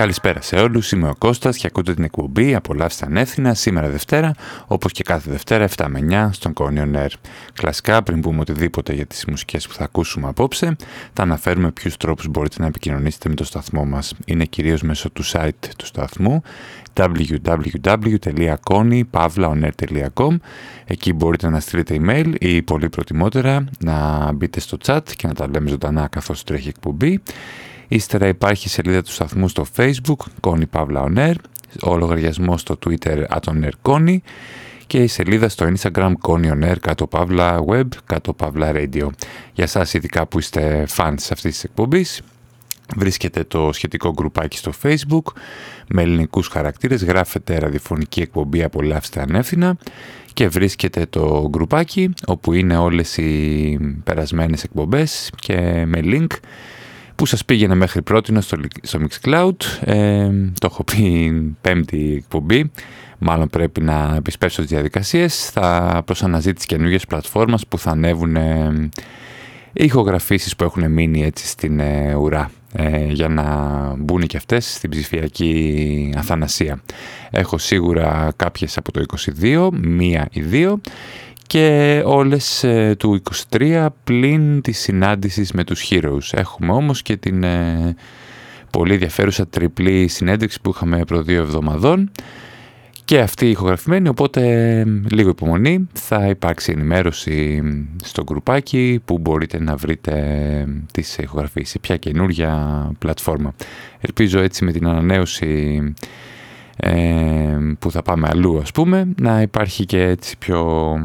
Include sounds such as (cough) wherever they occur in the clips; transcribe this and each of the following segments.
Καλησπέρα σε όλους, είμαι ο Κώστας και ακούτε την εκπομπή «Απολαύστε ανεύθυνα» σήμερα Δευτέρα, όπως και κάθε Δευτέρα 7 με 9 στον Κόνιον Air. Κλασικά, πριν πούμε οτιδήποτε για τις μουσικές που θα ακούσουμε απόψε, θα αναφέρουμε ποιους τρόπους μπορείτε να επικοινωνήσετε με το σταθμό μας. Είναι κυρίως μέσω του site του σταθμού www.konypavlaonair.com Εκεί μπορείτε να στείλετε email ή πολύ προτιμότερα να μπείτε στο chat και να τα λέμε ζωντανά καθώς τρέχει εκπομπή Ύστερα υπάρχει η σελίδα του σταθμού στο facebook, Κόνη Παύλα On ο λογαριασμός στο twitter, atonairkoni και η σελίδα στο instagram, Κόνη On κάτω Παύλα Web, κάτω Παύλα Radio. Για σας ειδικά που είστε fans αυτής της εκπομπής, βρίσκεται το σχετικό γκρουπάκι στο facebook με ελληνικούς χαρακτήρες, γράφεται ραδιοφωνική εκπομπή «Απολαύστε ανεύθυνα» και βρίσκεται το γκρουπάκι όπου είναι όλες οι περασμένες εκπομπές και με link που σας πήγαινε μέχρι πρώτη στο, στο Mixcloud. Ε, το έχω πει πέμπτη εκπομπή. Μάλλον πρέπει να επισπεύσω τις διαδικασίες. Θα προς αναζήτηση καινούργιες πλατφόρμας που θα ανέβουν ε, ηχογραφήσεις που έχουν μείνει έτσι στην ε, ουρά ε, για να μπουν και αυτές στην ψηφιακή αθανασία. Έχω σίγουρα κάποιες από το 22, μία ή δύο και όλες ε, του 23 πλην της συνάντησης με τους Heroes. Έχουμε όμως και την ε, πολύ ενδιαφέρουσα τριπλή συνέντευξη που είχαμε προ δύο εβδομαδών και αυτή ηχογραφημένη, οπότε λίγο υπομονή θα υπάρξει ενημέρωση στο γκρουπάκι που μπορείτε να βρείτε τις ηχογραφίες σε ποια καινούργια πλατφόρμα. Ελπίζω έτσι με την ανανέωση ε, που θα πάμε αλλού ας πούμε να υπάρχει και έτσι πιο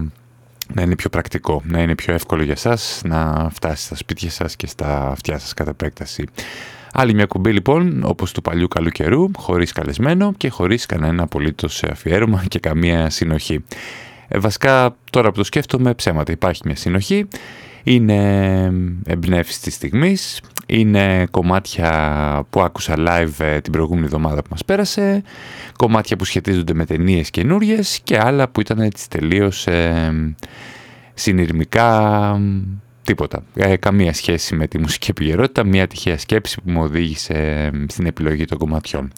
να είναι πιο πρακτικό, να είναι πιο εύκολο για σας να φτάσει στα σπίτια σας και στα αυτιά σας κατά επέκταση. Άλλη μια κουμπί λοιπόν, όπως του παλιού καλού καιρού, χωρίς καλεσμένο και χωρίς κανένα απολύτως αφιέρωμα και καμία συνοχή. Ε, βασικά τώρα που το σκέφτομαι ψέματα υπάρχει μια συνοχή, είναι εμπνεύσει της στιγμής, είναι κομμάτια που άκουσα live ε, την προηγούμενη εβδομάδα που μας πέρασε, κομμάτια που σχετίζονται με ταινίες καινούριες και άλλα που ήταν έτσι τελείως ε, συνειρμικά τίποτα. Ε, καμία σχέση με τη μουσική επικαιρότητα, μια τυχαία σκέψη που μου οδήγησε στην επιλογή των κομματιών.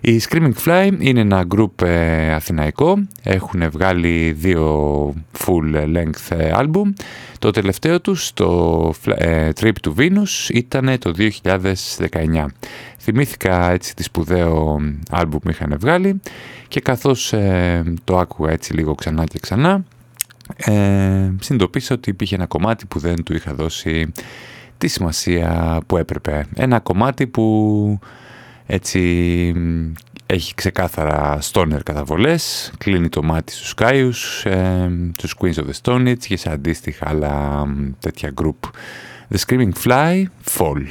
Η Screaming Fly είναι ένα group ε, αθηναϊκό, έχουν βγάλει δύο full length ε, album. Το τελευταίο τους, το ε, Trip to Venus, ήταν το 2019. Θυμήθηκα έτσι τη σπουδαίο άλμπου που είχαν βγάλει και καθώς το άκουγα έτσι λίγο ξανά και ξανά, ε, συνειδητοποίησα ότι υπήρχε ένα κομμάτι που δεν του είχα δώσει τη σημασία που έπρεπε. Ένα κομμάτι που έτσι έχει ξεκάθαρα stoner καταβολές, κλείνει το μάτι στους Κάιους, ε, τους Queens of the Stone Age και σε αντίστοιχα άλλα τέτοια group. The Screaming Fly, Fall.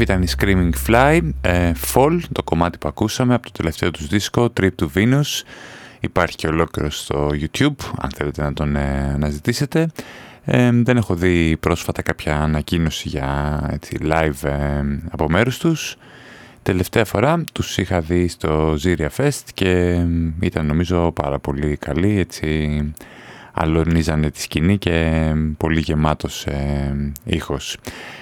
Αυτή ήταν η Screaming Fly, ε, Fall, το κομμάτι που ακούσαμε από το τελευταίο τους δίσκο, Trip to Venus. Υπάρχει και ολόκληρο στο YouTube, αν θέλετε να τον ε, αναζητήσετε. Ε, δεν έχω δει πρόσφατα κάποια ανακοίνωση για έτσι, live ε, από μέρους τους. Τελευταία φορά τους είχα δει στο Ziria Fest και ήταν νομίζω πάρα πολύ καλή, έτσι αλωνίζανε τη σκηνή και πολύ γεμάτος ε, ήχος.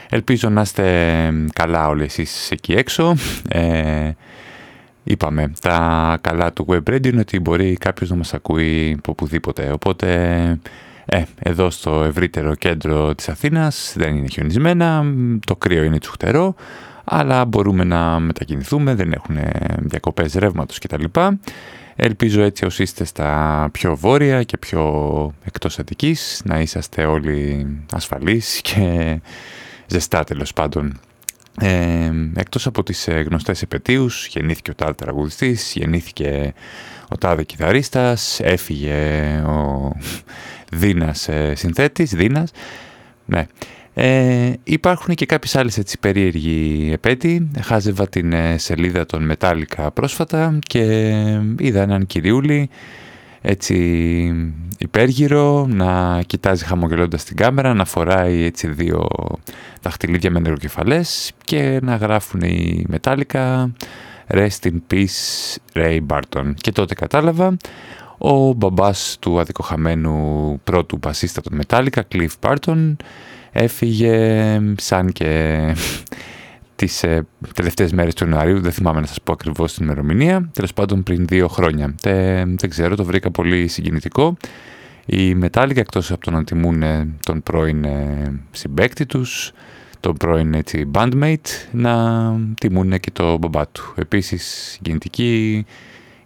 Ελπίζω να είστε καλά όλοι εσείς εκεί έξω. Ε, είπαμε, τα καλά του Web Radio είναι ότι μπορεί κάποιος να μας ακούει από οπουδήποτε. Οπότε, ε, εδώ στο ευρύτερο κέντρο της Αθήνας δεν είναι χιονισμένα, το κρύο είναι τσουχτερό, αλλά μπορούμε να μετακινηθούμε, δεν έχουν διακοπές ρεύματος κτλ. Ελπίζω έτσι όσοι είστε στα πιο βόρεια και πιο εκτός Αττικής να είσαστε όλοι ασφαλείς και ζεστά τέλος πάντων. Ε, εκτός από τις ε, γνωστές επαιτίους, γεννήθηκε ο τάδε τραγουδιστής, γεννήθηκε ο τάδε κιθαρίστας, έφυγε ο Δίνας ε, συνθέτης, Δίνας. Ναι. Ε, υπάρχουν και κάποιες άλλες έτσι περίεργοι επέτειοι. Χάζευα την ε, σελίδα των Μετάλλικα πρόσφατα και είδα έναν κυριούλη έτσι υπέργυρο, να κοιτάζει χαμογελώντας την κάμερα, να φοράει έτσι δύο δαχτυλίδια με νεροκεφαλές και να γράφουν οι Μετάλλικα Rest in Peace Ray Barton. Και τότε κατάλαβα ο μπαμπάς του αδικοχαμένου πρώτου μπασίστα των Μετάλλικα, Cliff Barton, έφυγε σαν και τις ε, τελευταίες μέρες του Ιανουαρίου, δεν θυμάμαι να σας πω ακριβώς την ημερομηνία, τέλος πάντων πριν δύο χρόνια. Τε, δεν ξέρω, το βρήκα πολύ συγκινητικό. Οι Μετάλλικα εκτός από το να τιμούν ε, τον πρώην ε, συμπέκτη τους, τον πρώην έτσι, bandmate, να τιμούν και το μπαμπά του. Επίσης συγκινητική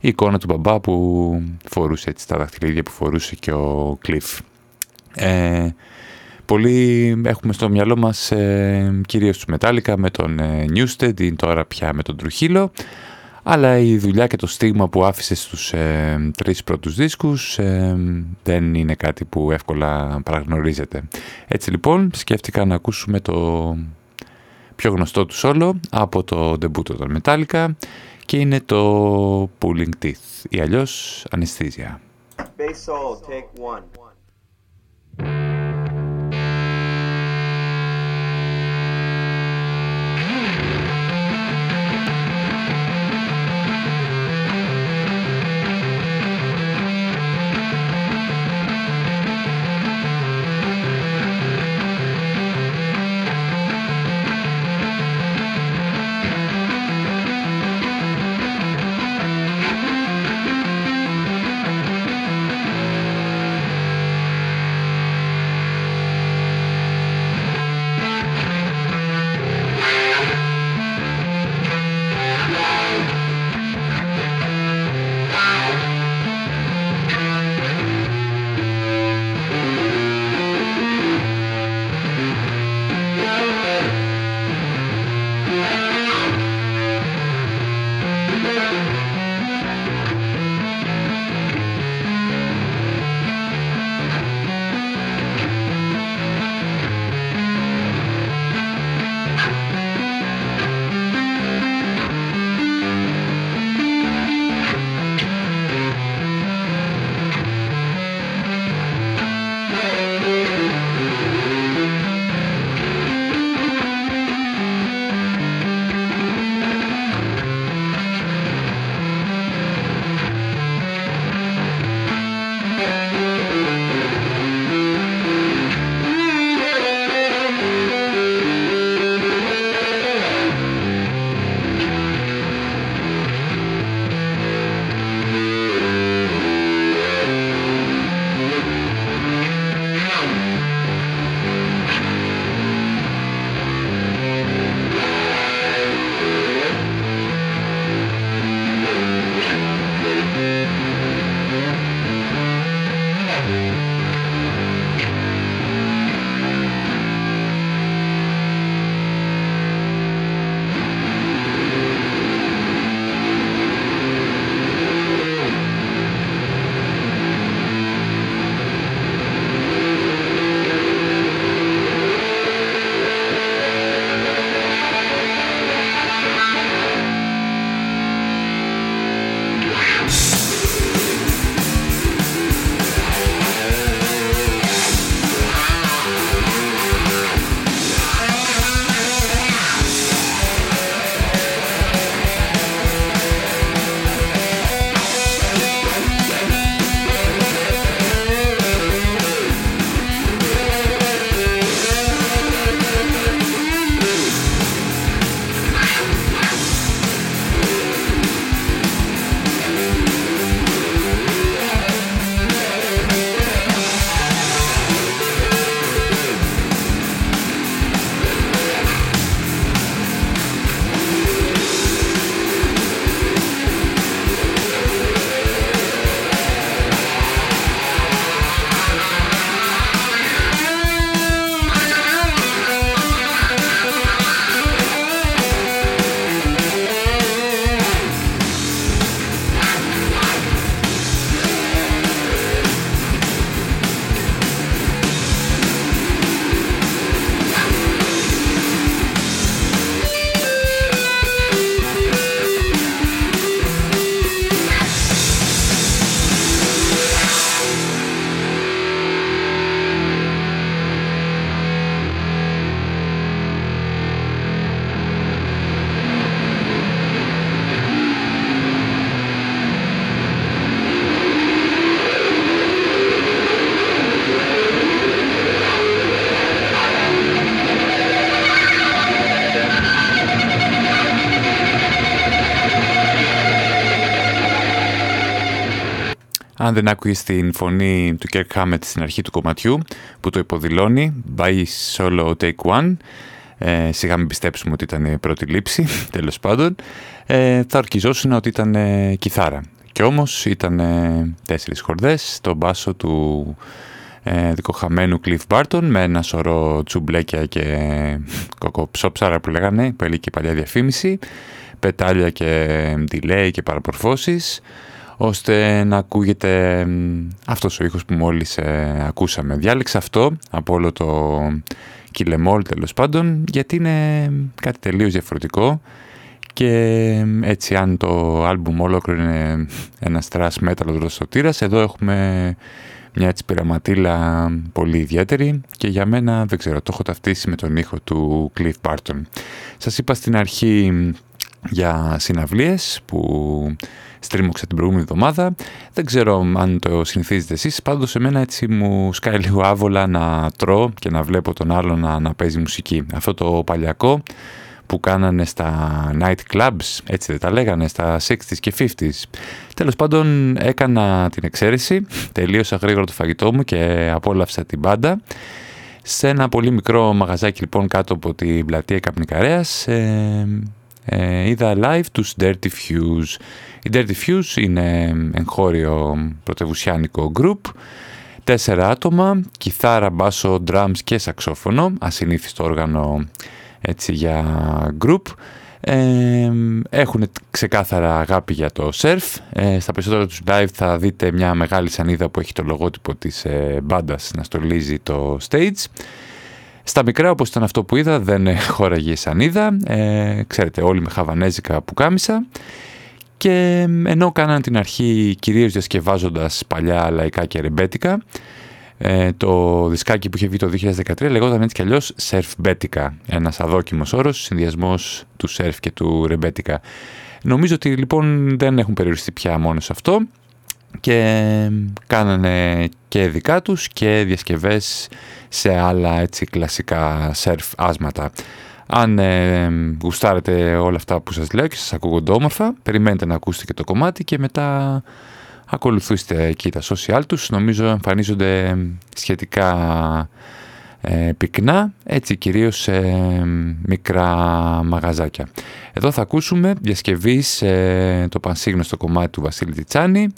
η εικόνα του μπαμπά που φορούσε έτσι, τα δαχτυλίδια που φορούσε και ο Cliff. Ε, Πολύ έχουμε στο μυαλό μας ε, κυρίως τους Μετάλλικα με τον ε, Newsted ή τώρα πια με τον Τρουχίλο αλλά η δουλειά και το στίγμα που άφησε στους ε, τρεις πρώτους δίσκους ε, δεν είναι κάτι που εύκολα παραγνωρίζεται. Έτσι λοιπόν σκέφτηκα να ακούσουμε το πιο γνωστό του σόλο από το ντεμπούτο των Μετάλλικα και είναι το Pulling Teeth ή αλλιώς Anesthesia. Αν δεν άκουγες την φωνή του Kirk Hammett στην αρχή του κομματιού που το υποδηλώνει by solo take one ε, σιγά μην πιστέψουμε ότι ήταν η πρώτη λήψη (laughs) τέλος πάντων ε, θα ορκιζόσουν ότι ήταν ε, κιθάρα. Και όμως ήταν ε, τέσσερις χορδές στο μπάσο του ε, δικοχαμένου Cliff Barton με ένα σωρό τσουμπλέκια και κοκοψόψαρα που λέγανε που έλεγε και παλιά διαφήμιση πετάλια και delay και παραπορφώσεις ώστε να ακούγεται αυτός ο ήχος που μόλις ε, ακούσαμε. Διάλεξα αυτό από όλο το κιλεμόλ τέλος πάντων γιατί είναι κάτι τελείως διαφορετικό και έτσι αν το άλμπουμ ολόκληρο είναι ένα thrash metal δροσοτήρας εδώ έχουμε μια έτσι πειραματίλα πολύ ιδιαίτερη και για μένα δεν ξέρω το έχω ταυτίσει με τον ήχο του Cliff Barton. Σας είπα στην αρχή για συναυλίες που στρίμωξα την προηγούμενη εβδομάδα. Δεν ξέρω αν το συνηθίζετε εσείς, πάντως εμένα έτσι μου σκάει λίγο άβολα να τρώω και να βλέπω τον άλλο να, να παίζει μουσική. Αυτό το παλιακό που κάνανε στα night clubs, έτσι δεν τα λέγανε, στα 60s και 50s. Τέλος πάντων έκανα την εξαίρεση, τελείωσα γρήγορα το φαγητό μου και απόλαυσα την μπάντα. Σε ένα πολύ μικρό μαγαζάκι λοιπόν κάτω από την πλατεία Καπνικαρέας ε, ε, είδα live τους Dirty Fuse. Οι Dirty Fuse είναι εγχώριο πρωτευουσιάνικο group, τέσσερα άτομα, κιθάρα, μπάσο, drums και σαξόφωνο, ασυνήθιστο όργανο έτσι για group. Ε, έχουν ξεκάθαρα αγάπη για το surf. Ε, στα περισσότερα τους live θα δείτε μια μεγάλη σανίδα που έχει το λογότυπο της ε, μπάντας να στολίζει το stage. Στα μικρά όπως ήταν αυτό που είδα δεν (laughs) χώραγε η σανίδα, ε, ξέρετε όλοι με χαβανέζικα που κάμισα. Και ενώ κάναν την αρχή κυρίως διασκευάζοντας παλιά λαϊκά και ρεμπέτικα ε, το δισκάκι που είχε βγει το 2013 λεγόταν έτσι κι αλλιώς Surfbetica, ένας αδόκιμος όρος, συνδυασμός του surf και του ρεμπέτικα. Νομίζω ότι λοιπόν δεν έχουν περιοριστεί πια μόνο σε αυτό και κάνανε και δικά τους και διασκευές σε άλλα έτσι κλασικά σερφ άσματα. Αν ε, γουστάρετε όλα αυτά που σας λέω και σας ακούγονται όμορφα, περιμένετε να ακούσετε και το κομμάτι και μετά ακολουθήστε εκεί τα social τους. Νομίζω εμφανίζονται σχετικά ε, πυκνά, έτσι κυρίως σε μικρά μαγαζάκια. Εδώ θα ακούσουμε διασκευής σε το πανσύγνωστο κομμάτι του Βασίλη Τιτσάνη,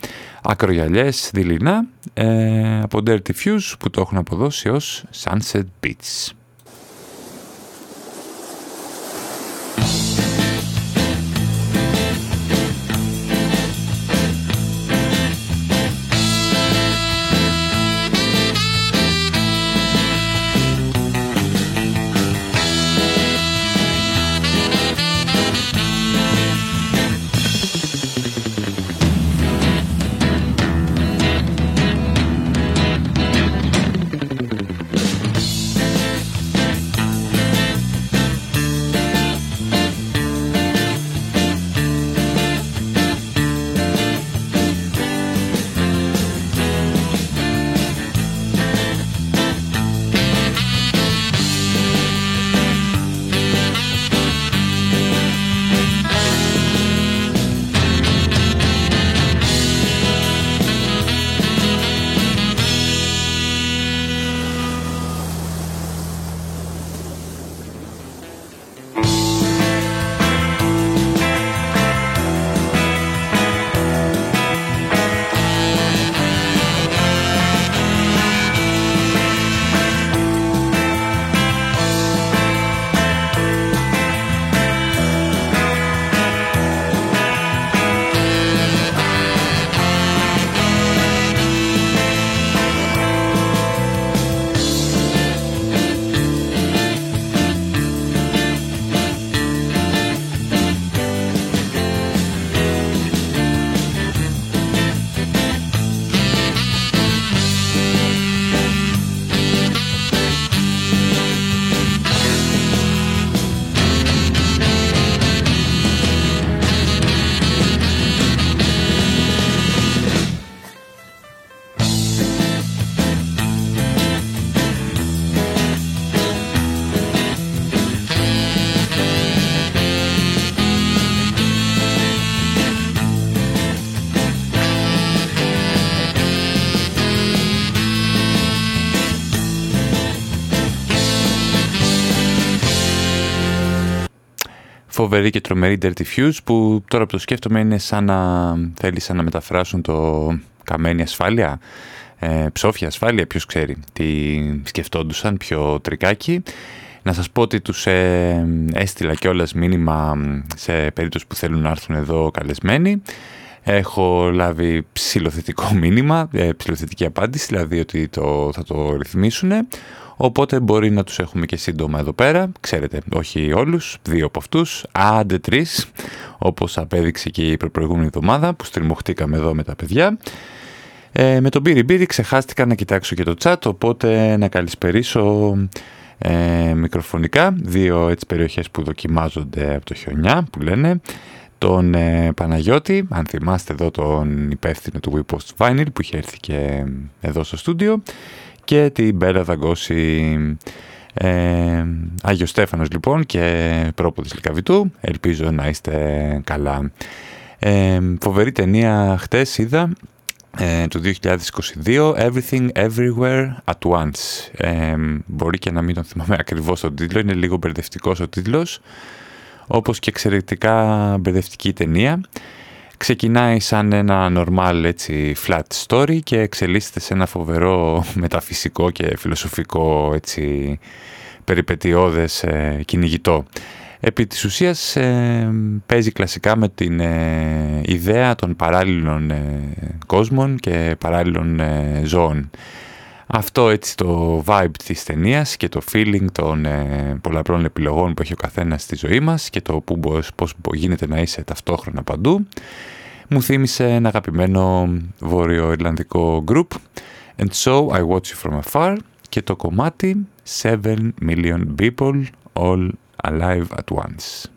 ακρογιαλιές δειλινά, ε, από Dirty Fuse που το έχουν αποδώσει ως Sunset Beats. Φοβερή και τρομερή Dirty Fuse που τώρα που το σκέφτομαι είναι σαν να θέλησαν να μεταφράσουν το καμένη ασφάλεια, ε, ψόφια ασφάλεια, ποιος ξέρει τι σκεφτόντουσαν, πιο τρικάκι. Να σας πω ότι τους ε, έστειλα κιόλας μήνυμα σε περίπτωση που θέλουν να έρθουν εδώ καλεσμένοι. Έχω λάβει ψηλοθετικό μήνυμα, ε, ψηλοθετική απάντηση, δηλαδή ότι το, θα το ρυθμίσουν. Οπότε μπορεί να τους έχουμε και σύντομα εδώ πέρα. Ξέρετε, όχι όλους, δύο από αυτούς, άντε τρεις, όπως απέδειξε και η προηγούμενη εβδομάδα που στριμωχτήκαμε εδώ με τα παιδιά. Ε, με τον Μπύρι Μπύρι ξεχάστηκα να κοιτάξω και το chat, οπότε να καλησπερίσω ε, μικροφωνικά δύο έτσι περιοχές που δοκιμάζονται από το χιονιά που λένε τον ε, Παναγιώτη, αν θυμάστε εδώ τον υπεύθυνο του We Post Vinyl που είχε έρθει και εδώ στο στούντιο και την Μπέλα Δαγκώση. Ε, Άγιος Στέφανος λοιπόν και πρόπο της Λυκαβητού. Ελπίζω να είστε καλά. Ε, φοβερή ταινία. Χτες είδα ε, το 2022 Everything Everywhere at Once. Ε, μπορεί και να μην τον θυμάμαι ακριβώς τον τίτλο είναι λίγο μπερδευτικός ο τίτλος. Όπως και εξαιρετικά μπερδευτική ταινία ξεκινάει σαν ένα normal έτσι flat story και εξελίσσεται σε ένα φοβερό μεταφυσικό και φιλοσοφικό έτσι περιπετειώδες ε, κυνηγητό. Επί της ουσίας ε, παίζει κλασικά με την ε, ιδέα των παράλληλων ε, κόσμων και παράλληλων ε, ζώων. Αυτό έτσι το vibe της ταινίας και το feeling των πολλαπλών επιλογών που έχει ο καθένας στη ζωή μας και το που, πώς γίνεται να είσαι ταυτόχρονα παντού μου θύμισε ένα αγαπημένο βόρειο-ιρλανδικό group And so I watch you from afar και το κομμάτι 7 million people all alive at once.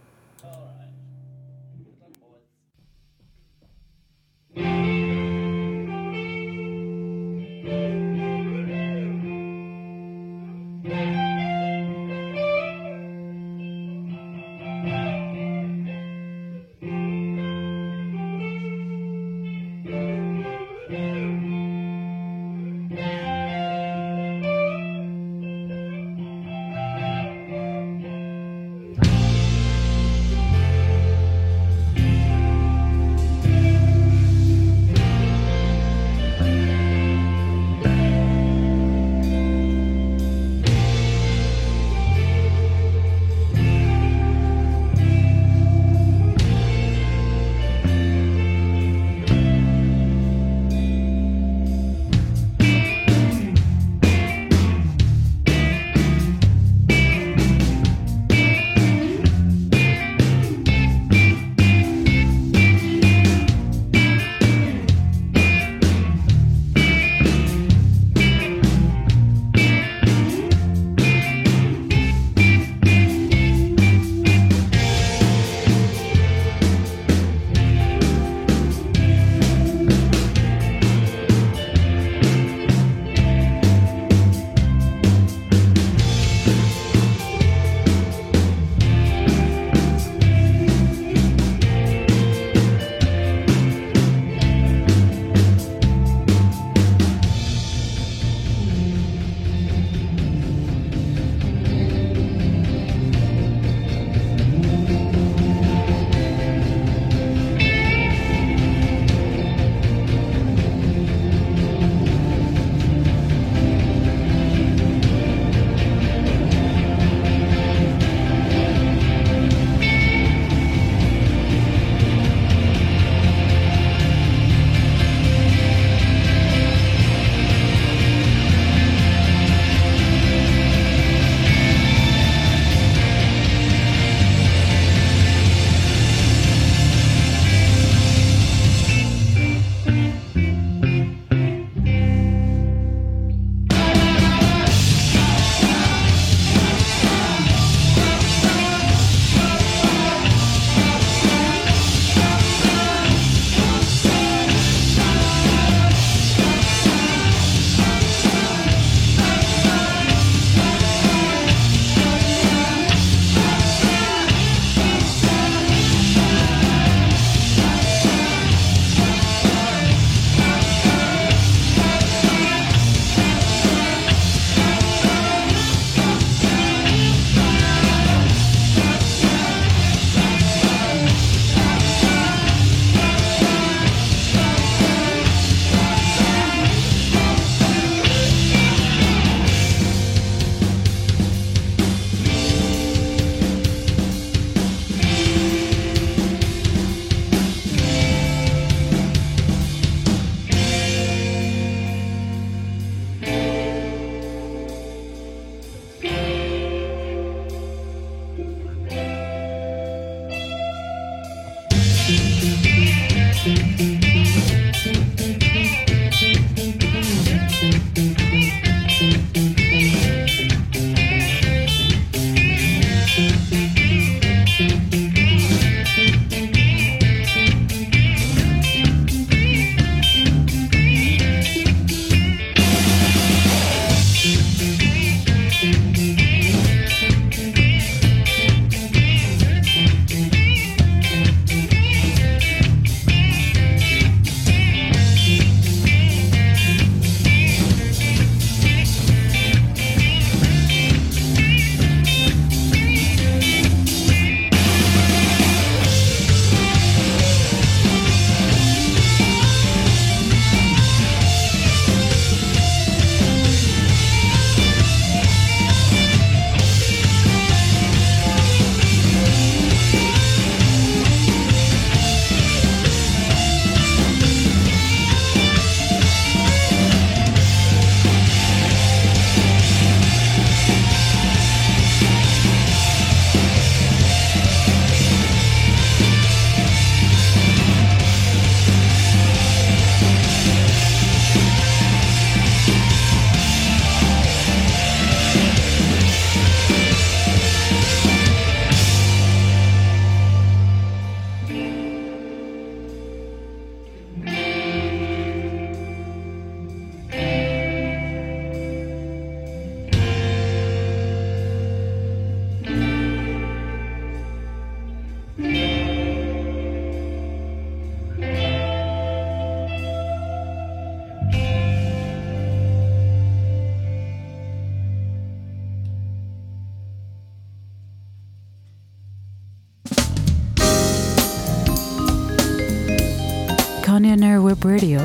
Radio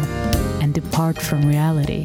and depart from reality.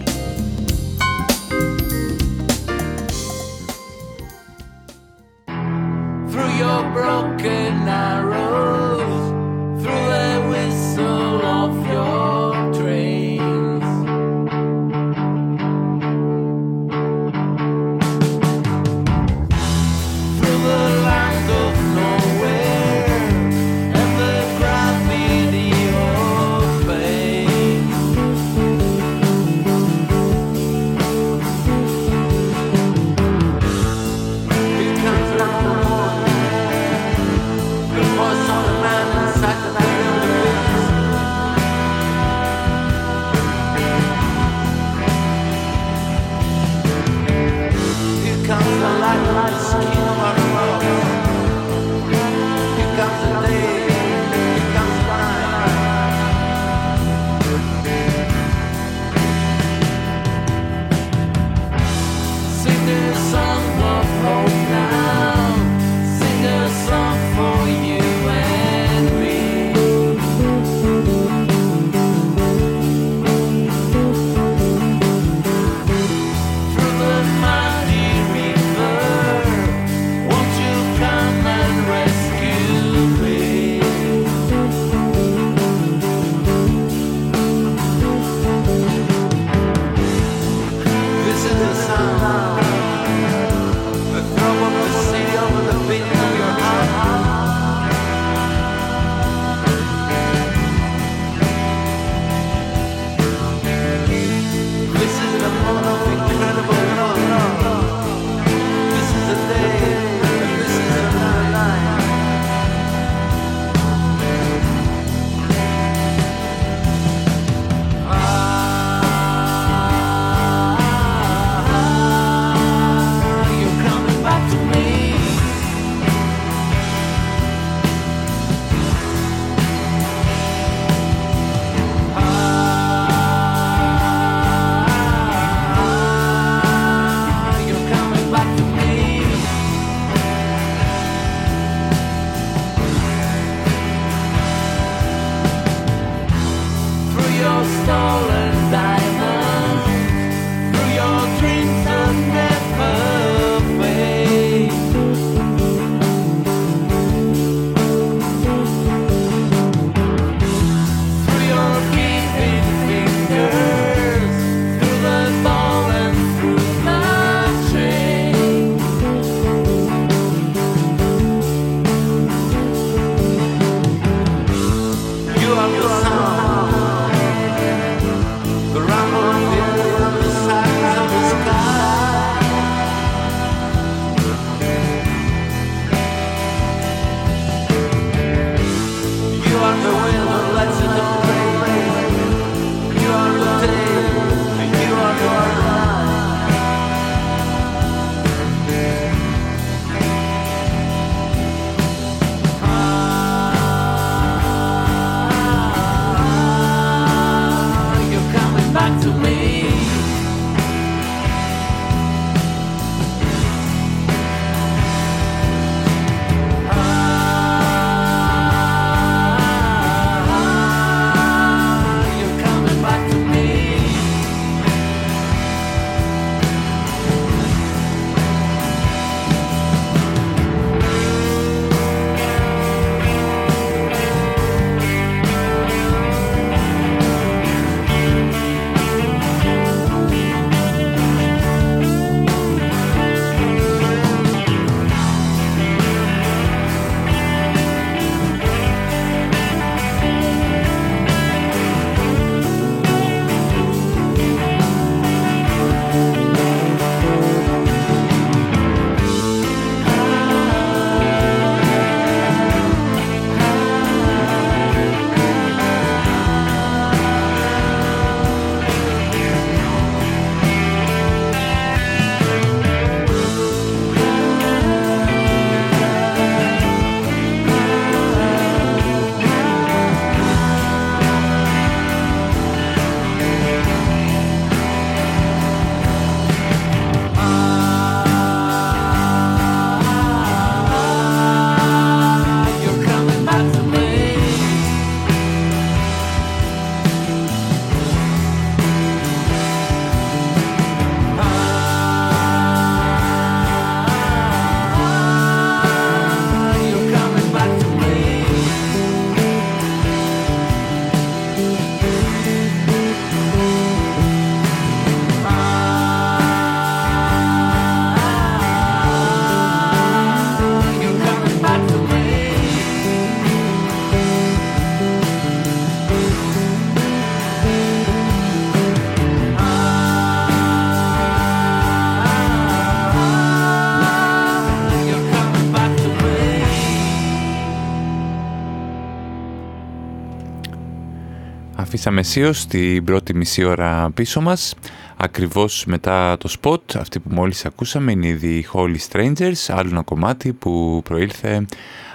Γυρίσαμε αισίως την πρώτη μισή ώρα πίσω μας ακριβώς μετά το spot αυτή που μόλις ακούσαμε είναι η Holy Strangers άλλο ένα κομμάτι που προήλθε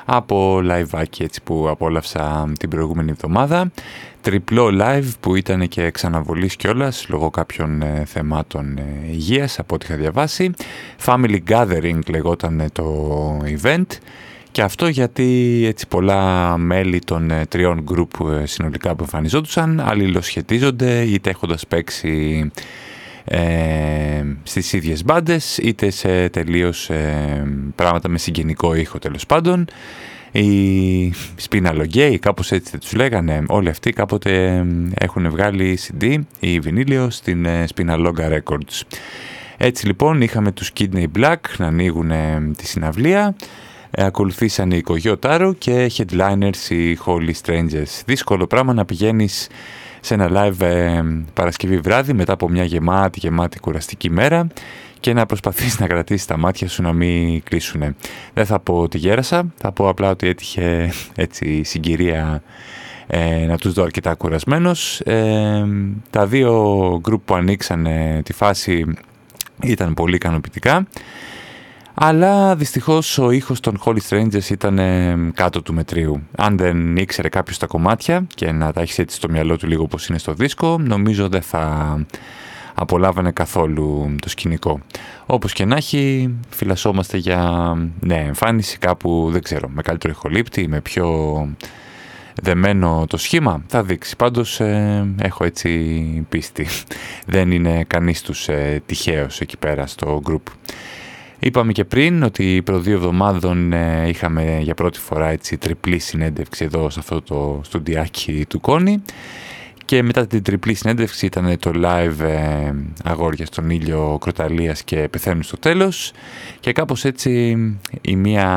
από live έτσι που απόλαυσα την προηγούμενη εβδομάδα. Τριπλό live που ήταν και ξαναβολής κιόλας λόγω κάποιων ε, θεμάτων ε, υγείας από ό,τι είχα διαβάσει. Family Gathering λεγόταν το event και αυτό γιατί έτσι πολλά μέλη των ε, τριών γκρουπ ε, συνολικά που εμφανιζόντουσαν αλληλοσχετίζονται είτε έχοντας παίξει ε, στις ίδιες μπάντες είτε σε τελείως ε, πράγματα με συγγενικό ήχο τέλος πάντων. Οι Spinaloγκαίοι, κάπως έτσι τους λέγανε όλοι αυτοί κάποτε έχουν βγάλει CD ή βινίλιο στην Spinalonga Records. Έτσι λοιπόν είχαμε τους Kidney Black να ανοίγουν τη συναυλία. ε, ακολουθήσαν η Κογιό Τάρο και headliners οι Holy Strangers. Δύσκολο πράγμα να πηγαίνεις σε ένα live ε, Παρασκευή βράδυ μετά από μια γεμάτη γεμάτη κουραστική μέρα και να προσπαθείς να κρατήσεις τα μάτια σου να μην κλείσουνε. Δεν θα πω ότι γέρασα, θα πω απλά ότι έτυχε έτσι συγκυρία ε, να τους δω αρκετά κουρασμένος. Ε, τα δύο γκρουπ που ανοίξαν τη φάση ήταν πολύ ικανοποιητικά. Αλλά δυστυχώς ο ήχος των Holy Strangers ήταν ε, κάτω του μετρίου. Αν δεν ήξερε κάποιος τα κομμάτια και να τα έχεις έτσι στο μυαλό του λίγο όπως είναι στο δίσκο, νομίζω δεν θα απολάβανε καθόλου το σκηνικό. Όπως και να έχει, φυλασσόμαστε για ναι, εμφάνιση κάπου, δεν ξέρω, με καλύτερο ηχολήπτη, με πιο δεμένο το σχήμα. Θα δείξει. Πάντως ε, έχω έτσι πίστη. δεν είναι κανείς τους ε, τυχαίος εκεί πέρα στο group. Είπαμε και πριν ότι προ δύο εβδομάδων ε, είχαμε για πρώτη φορά έτσι τριπλή συνέντευξη εδώ σε αυτό το στοντιάκι του Κόνη. Και μετά την τριπλή συνέντευξη ήταν το live ε, αγόρια στον ήλιο Κροταλίας και πεθαίνουν στο τέλος. Και κάπως έτσι η μία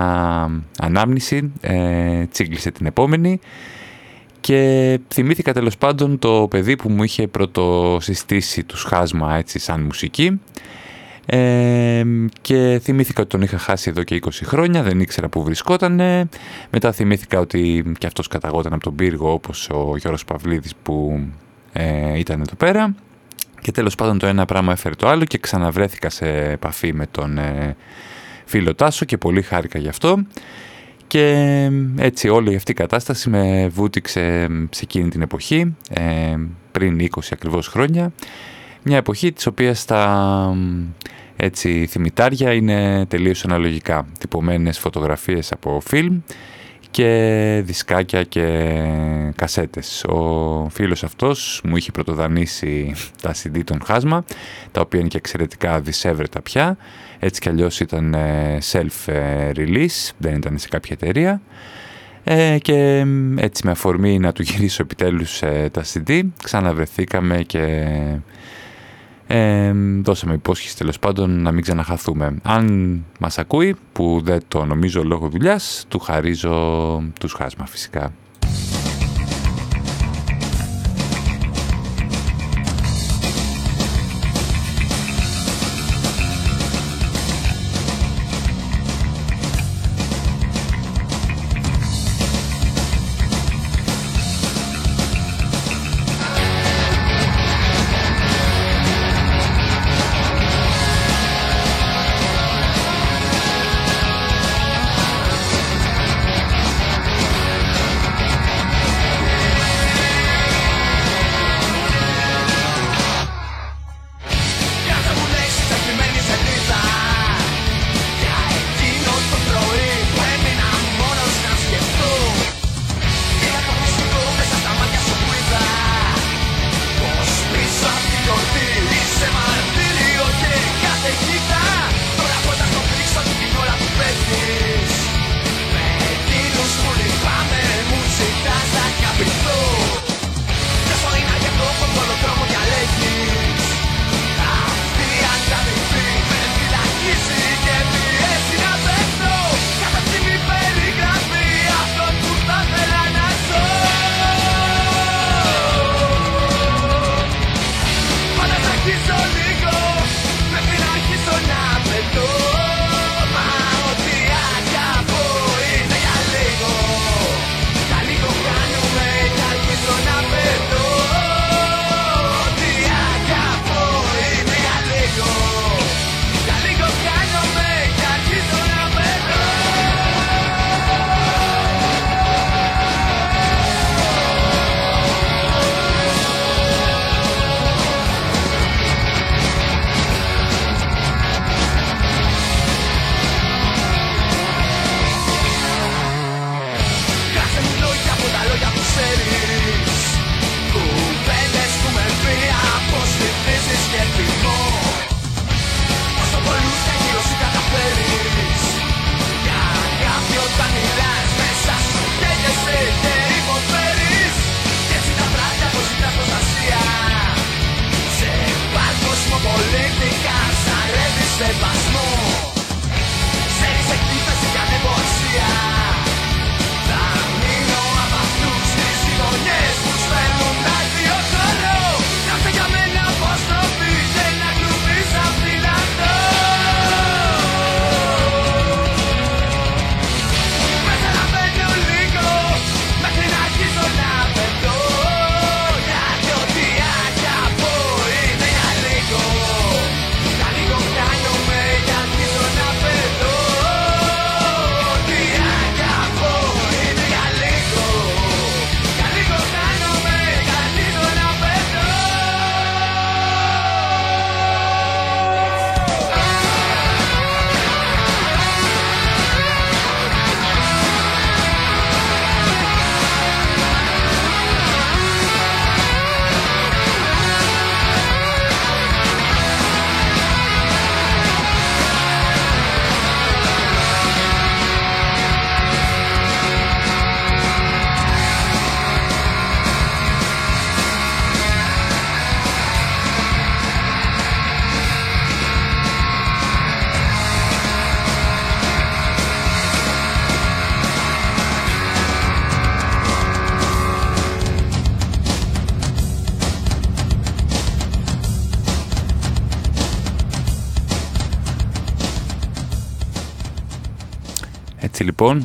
ανάμνηση ε, τσίγκλισε την επόμενη. Και θυμήθηκα τέλος πάντων το παιδί που μου είχε πρωτοσυστήσει του σχάσμα έτσι σαν μουσική και θυμήθηκα ότι τον είχα χάσει εδώ και 20 χρόνια, δεν ήξερα που βρισκόταν. Μετά θυμήθηκα ότι και αυτός καταγόταν από τον πύργο όπως ο Γιώργος Παυλίδης που ε, ήταν εδώ πέρα. Και τέλος πάντων το ένα πράγμα έφερε το άλλο και ξαναβρέθηκα σε επαφή με τον ε, φίλο Τάσο και πολύ χάρηκα γι' αυτό. Και έτσι όλη αυτή η κατάσταση με βούτυξε σε εκείνη την εποχή, ε, πριν 20 ακριβώς χρόνια. Μια εποχή της οποίας τα έτσι, θυμητάρια είναι τελείως αναλογικά. Τυπωμένες φωτογραφίες από φιλμ και δισκάκια και κασέτες. Ο φίλος αυτός μου είχε πρωτοδανήσει τα CD των Χάσμα, τα οποία είναι και εξαιρετικά δισεύρετα πια. Έτσι κι αλλιώς ήταν ε, self-release, δεν ήταν σε κάποια εταιρεία. Ε, και έτσι με αφορμή να του γυρίσω επιτέλους ε, τα CD, ξαναβρεθήκαμε και ε, δώσαμε υπόσχεση τέλος πάντων να μην ξαναχαθούμε. Αν μας ακούει, που δεν το νομίζω λόγω δουλειάς, του χαρίζω τους χάσμα φυσικά.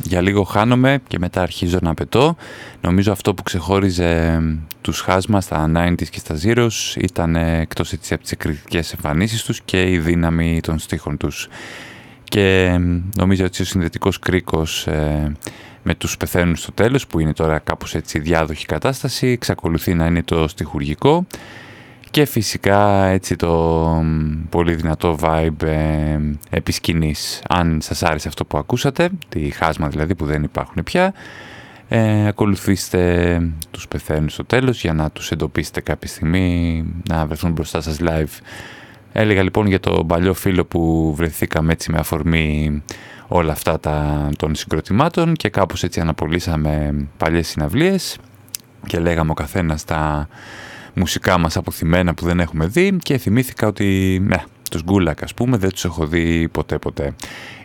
Για λίγο χάνομαι και μετά αρχίζω να πετώ. Νομίζω αυτό που ξεχώριζε τους χάσμα στα 90s και στα Zeros ήταν εκτός έτσι από τις εκρηκτικές εμφανίσεις τους και η δύναμη των στίχων τους. Και νομίζω ότι ο συνδετικός κρίκος ε, με τους πεθαίνουν στο τέλος που είναι τώρα κάπως έτσι διάδοχη κατάσταση εξακολουθεί να είναι το στιχουργικό και φυσικά έτσι το πολύ δυνατό vibe ε, επισκηνής. Αν σας άρεσε αυτό που ακούσατε, τη χάσμα δηλαδή που δεν υπάρχουν πια, ε, ακολουθήστε τους πεθαίνουν στο τέλος για να τους εντοπίσετε κάποια στιγμή να βρεθούν μπροστά σας live. Έλεγα λοιπόν για το παλιό φίλο που βρεθήκαμε έτσι με αφορμή όλα αυτά τα, των συγκροτημάτων και κάπως έτσι αναπολύσαμε παλιές συναυλίες και λέγαμε ο καθένας τα μουσικά μας αποθυμένα που δεν έχουμε δει και θυμήθηκα ότι ναι, τους Γκούλακ ας πούμε δεν τους έχω δει ποτέ ποτέ.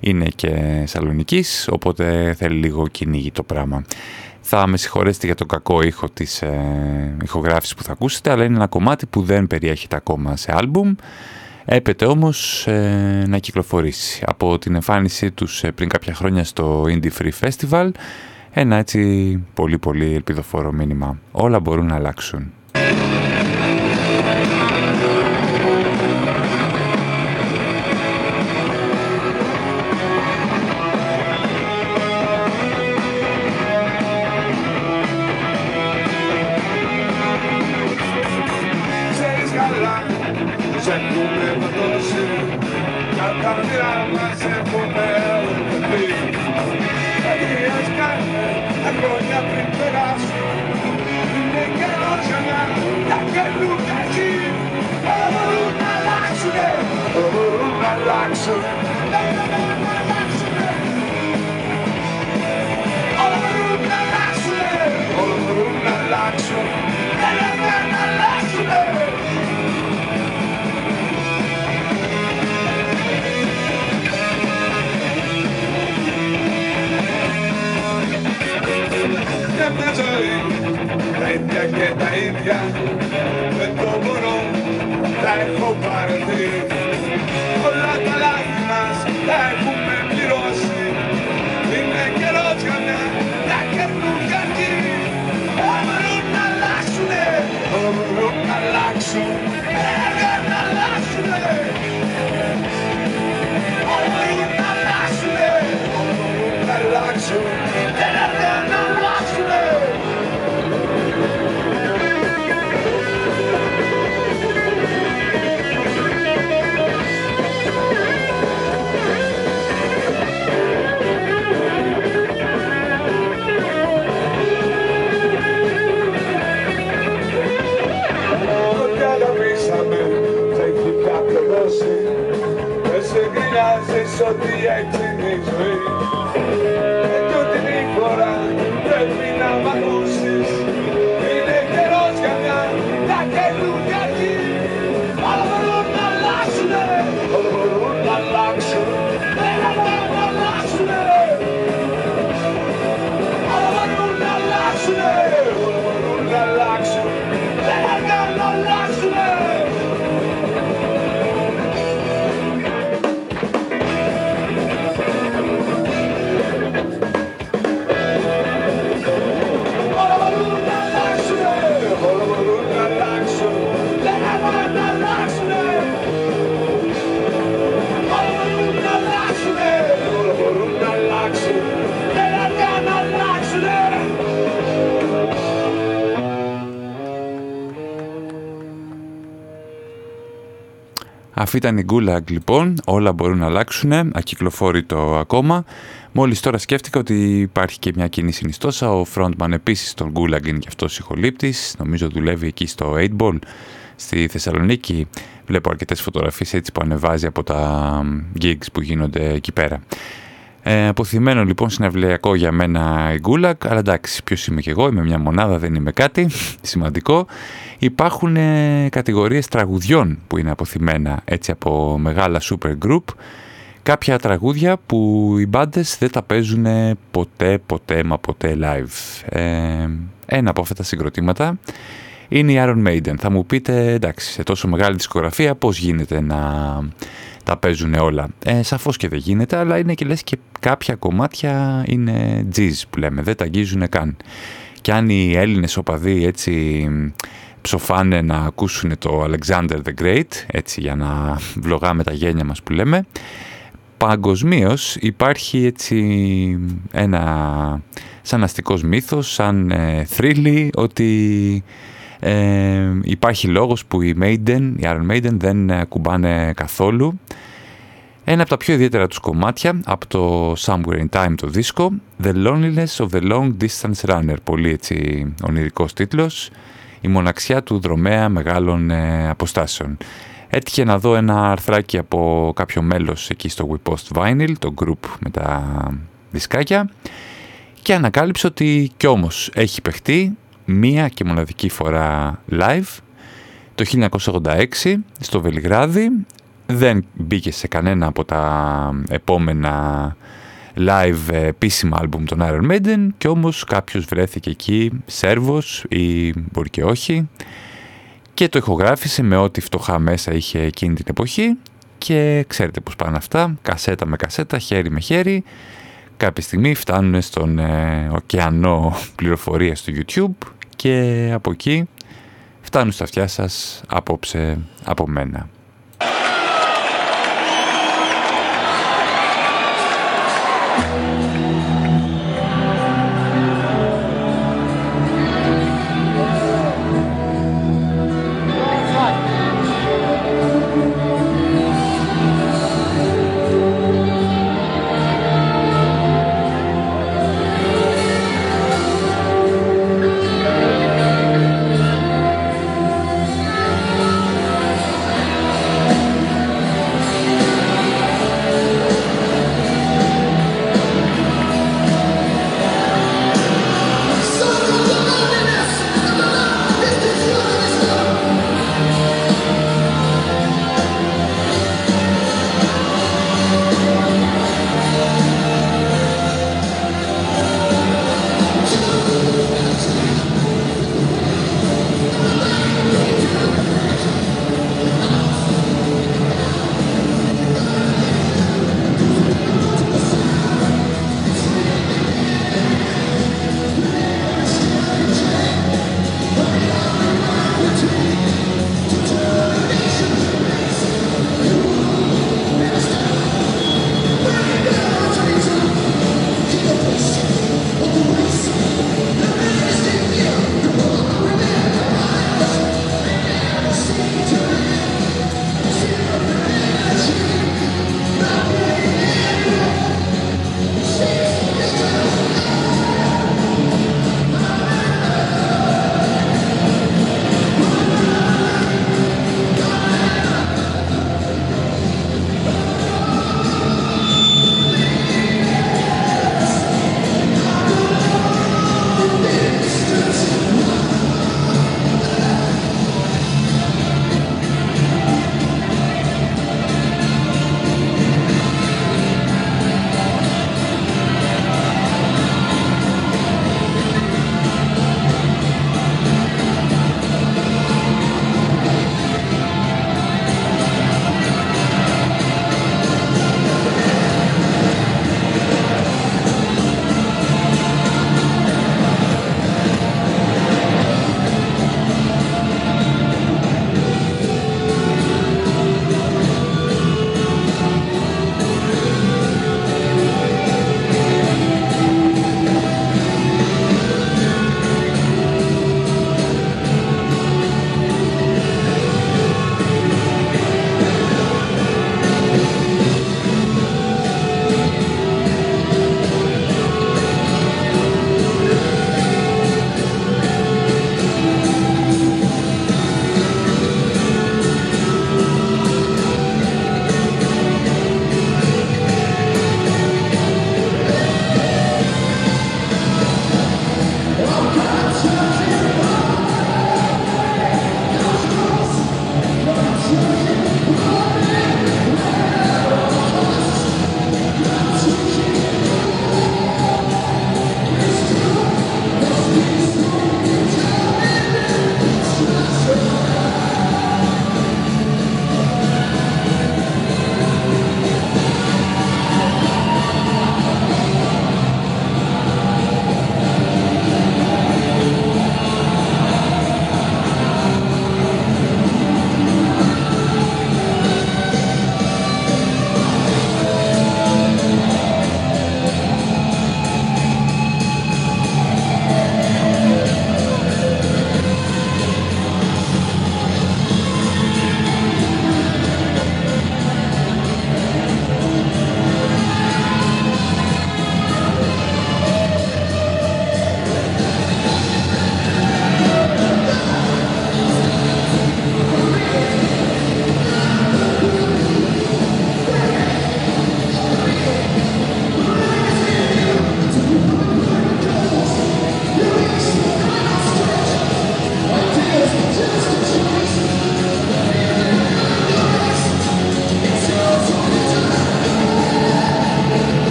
Είναι και Σαλονικής οπότε θέλει λίγο κυνήγι το πράγμα. Θα με συγχωρέσετε για τον κακό ήχο της ε, ηχογράφησης που θα ακούσετε αλλά είναι ένα κομμάτι που δεν περιέχεται ακόμα σε άλμπουμ. Έπεται όμως ε, να κυκλοφορήσει από την εμφάνισή τους ε, πριν κάποια χρόνια στο Indie Free Festival ένα έτσι πολύ πολύ ελπιδοφόρο μήνυμα. Όλα μπορούν να αλλάξουν. Αυτή ήταν η Gulag λοιπόν, όλα μπορούν να αλλάξουν, ακυκλοφόρητο ακόμα. Μόλις τώρα σκέφτηκα ότι υπάρχει και μια κοινή συνιστόσα, ο frontman επίσης των Gulag είναι και αυτός ηχολήπτης, νομίζω δουλεύει εκεί στο 8 στη Θεσσαλονίκη. Βλέπω αρκετές φωτογραφίες έτσι που ανεβάζει από τα gigs που γίνονται εκεί πέρα. Ε, αποθυμένο λοιπόν συναυλιακό για μένα η Gulag, αλλά εντάξει, ποιος είμαι και εγώ, είμαι μια μονάδα, δεν είμαι κάτι (laughs) σημαντικό. Υπάρχουν ε, κατηγορίες τραγουδιών που είναι αποθυμένα έτσι από μεγάλα super group. Κάποια τραγούδια που οι μπάντες δεν τα παίζουν ποτέ, ποτέ, μα ποτέ live. Ε, ένα από αυτά τα συγκροτήματα είναι η Iron Maiden. Θα μου πείτε, εντάξει, σε τόσο μεγάλη δισκογραφία πώς γίνεται να τα παίζουν όλα. Ε, σαφώς και δεν γίνεται, αλλά είναι και λες και κάποια κομμάτια είναι jizz που λέμε, δεν τα αγγίζουν καν. Και αν οι Έλληνες οπαδοί έτσι ψοφάνε να ακούσουν το Alexander the Great, έτσι για να βλογάμε τα γένια μας που λέμε, παγκοσμίως υπάρχει έτσι ένα σαν αστικός μύθος, σαν ε, θρύλη, ότι ε, υπάρχει λόγος που οι Maiden, οι Iron Maiden δεν κουμπάνε καθόλου. Ένα από τα πιο ιδιαίτερα τους κομμάτια από το Somewhere in Time το δίσκο The Loneliness of the Long Distance Runner. Πολύ έτσι ονειρικός τίτλος. Η μοναξιά του δρομέα μεγάλων ε, αποστάσεων. Έτυχε να δω ένα αρθράκι από κάποιο μέλος εκεί στο We Post Vinyl το group με τα δισκάκια και ανακάλυψε ότι κι όμως έχει παιχτεί μία και μοναδική φορά live. Το 1986 στο Βελιγράδι. Δεν μπήκε σε κανένα από τα επόμενα live επίσημα άλμπουμ των Iron Maiden. Και όμως κάποιος βρέθηκε εκεί Σέρβος ή μπορεί και όχι. Και το ηχογράφησε με ό,τι φτωχά μέσα είχε εκείνη την εποχή. Και ξέρετε πως πάνε αυτά, κασέτα με κασέτα, χέρι με χέρι κάποια στιγμή φτάνουν στον ε, ωκεανό (laughs) πληροφορίας του YouTube και από εκεί φτάνουν στα αυτιά σας απόψε από μένα.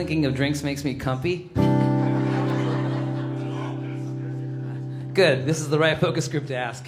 clinking of drinks makes me comfy? Good, this is the right focus group to ask.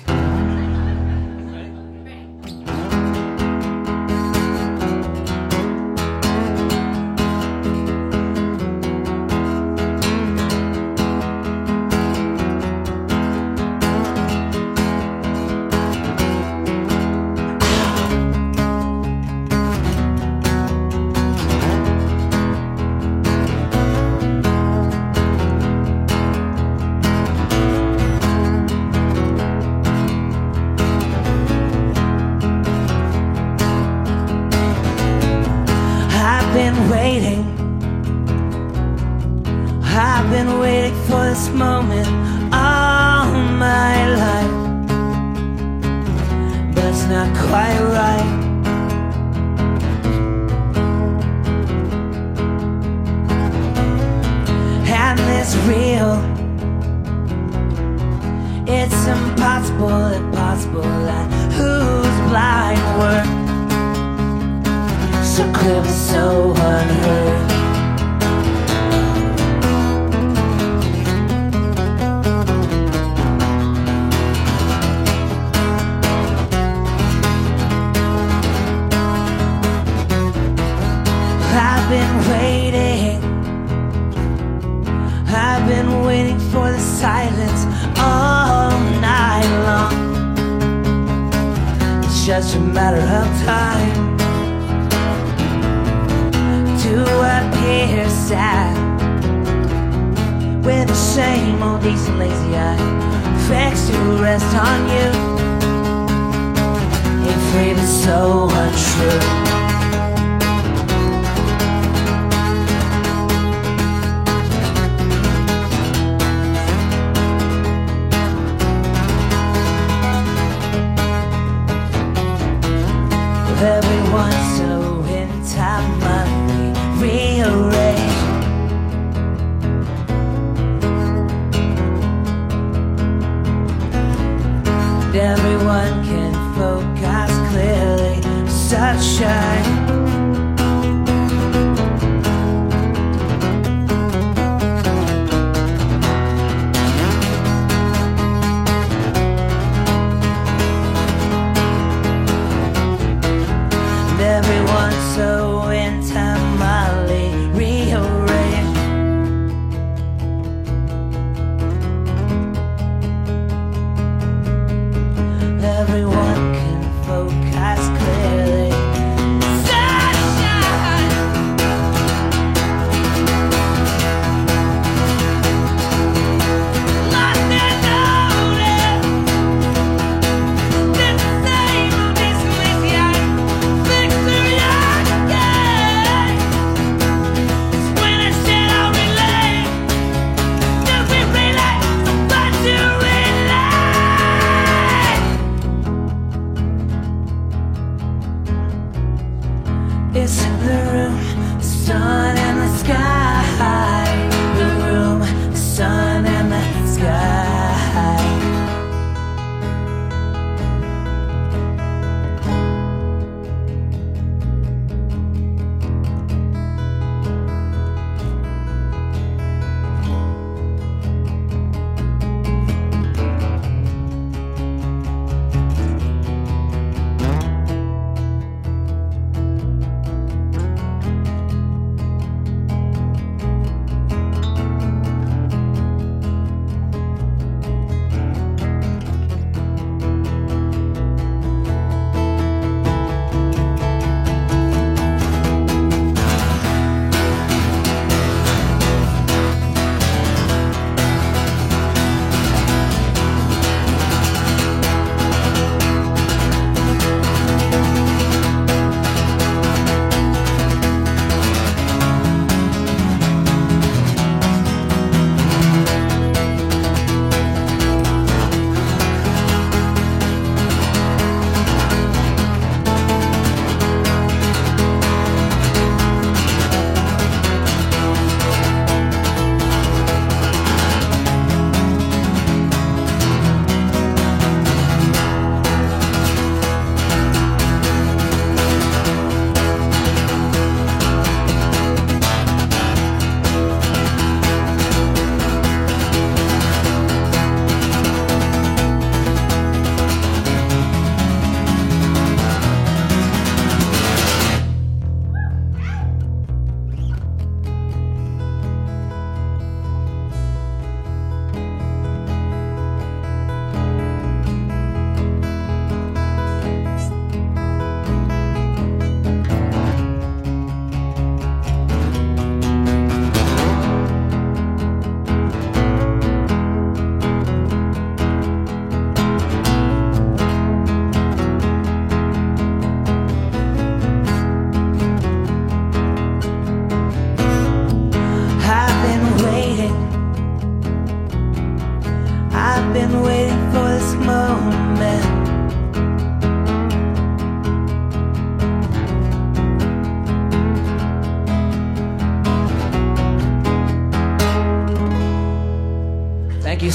same old decent lazy eye Facts to rest on you. A fate so untrue.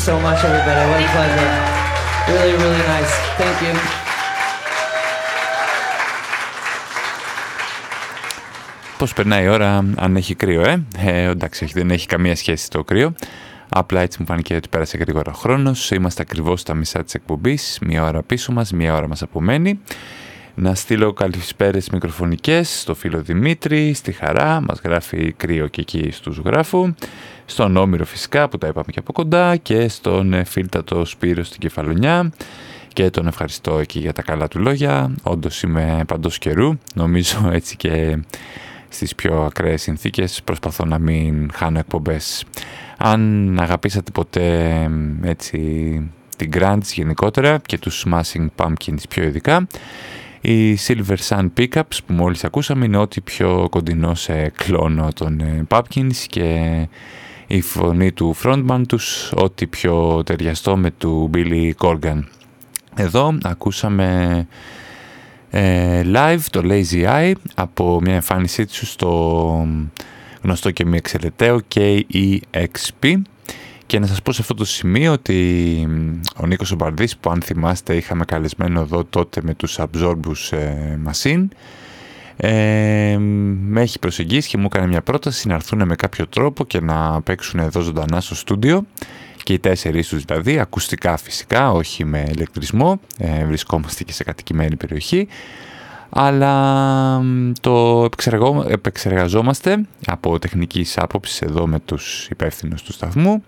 So much, everybody. What a pleasure. Really, really nice. Thank you. Πώς περνάει η ώρα αν έχει κρύο, ε; ε εντάξει, όχι, δεν έχει καμία σχέση το κρύο. Απλά έτσι μου φάνηκε ότι πέρασε γρήγορα ο χρόνος. Είμαστε ακριβώς στα μισά της εκπομπής. Μία ώρα πίσω μας, μία ώρα μας απομένει. Να στείλω καλησπέρες μικροφωνικές στο φίλο Δημήτρη, στη Χαρά, μας γράφει κρύο και εκεί στους ζωγράφου, στον Όμηρο φυσικά που τα είπαμε και από κοντά και στον φίλτατο Σπύρο στην Κεφαλονιά και τον ευχαριστώ εκεί για τα καλά του λόγια. Όντως είμαι παντός καιρού, νομίζω έτσι και στις πιο ακραίες συνθήκες προσπαθώ να μην χάνω εκπομπές. Αν αγαπήσατε ποτέ έτσι την Grants γενικότερα και τους Smashing Pumpkins πιο ειδικά, οι Silver Sun Pickups που μόλις ακούσαμε είναι ό,τι πιο κοντινό σε κλόνο των ε, Pumpkins και η φωνή του frontman τους ό,τι πιο ταιριαστό με του Billy Corgan. Εδώ ακούσαμε ε, live το Lazy Eye από μια εμφάνισή τους στο γνωστό και μη εξαιρεταίο KEXP και να σας πω σε αυτό το σημείο ότι ο Νίκος Ομπαρδής που αν θυμάστε είχαμε καλεσμένο εδώ τότε με τους Absorbus ε, Machine ε, με έχει προσεγγίσει και μου έκανε μια πρόταση να έρθουν με κάποιο τρόπο και να παίξουν εδώ ζωντανά στο στούντιο. Και οι τέσσερις τους δηλαδή, ακουστικά φυσικά, όχι με ηλεκτρισμό, ε, βρισκόμαστε και σε κατοικημένη περιοχή αλλά το επεξεργαζόμαστε από τεχνικής άποψης εδώ με τους υπεύθυνους του σταθμού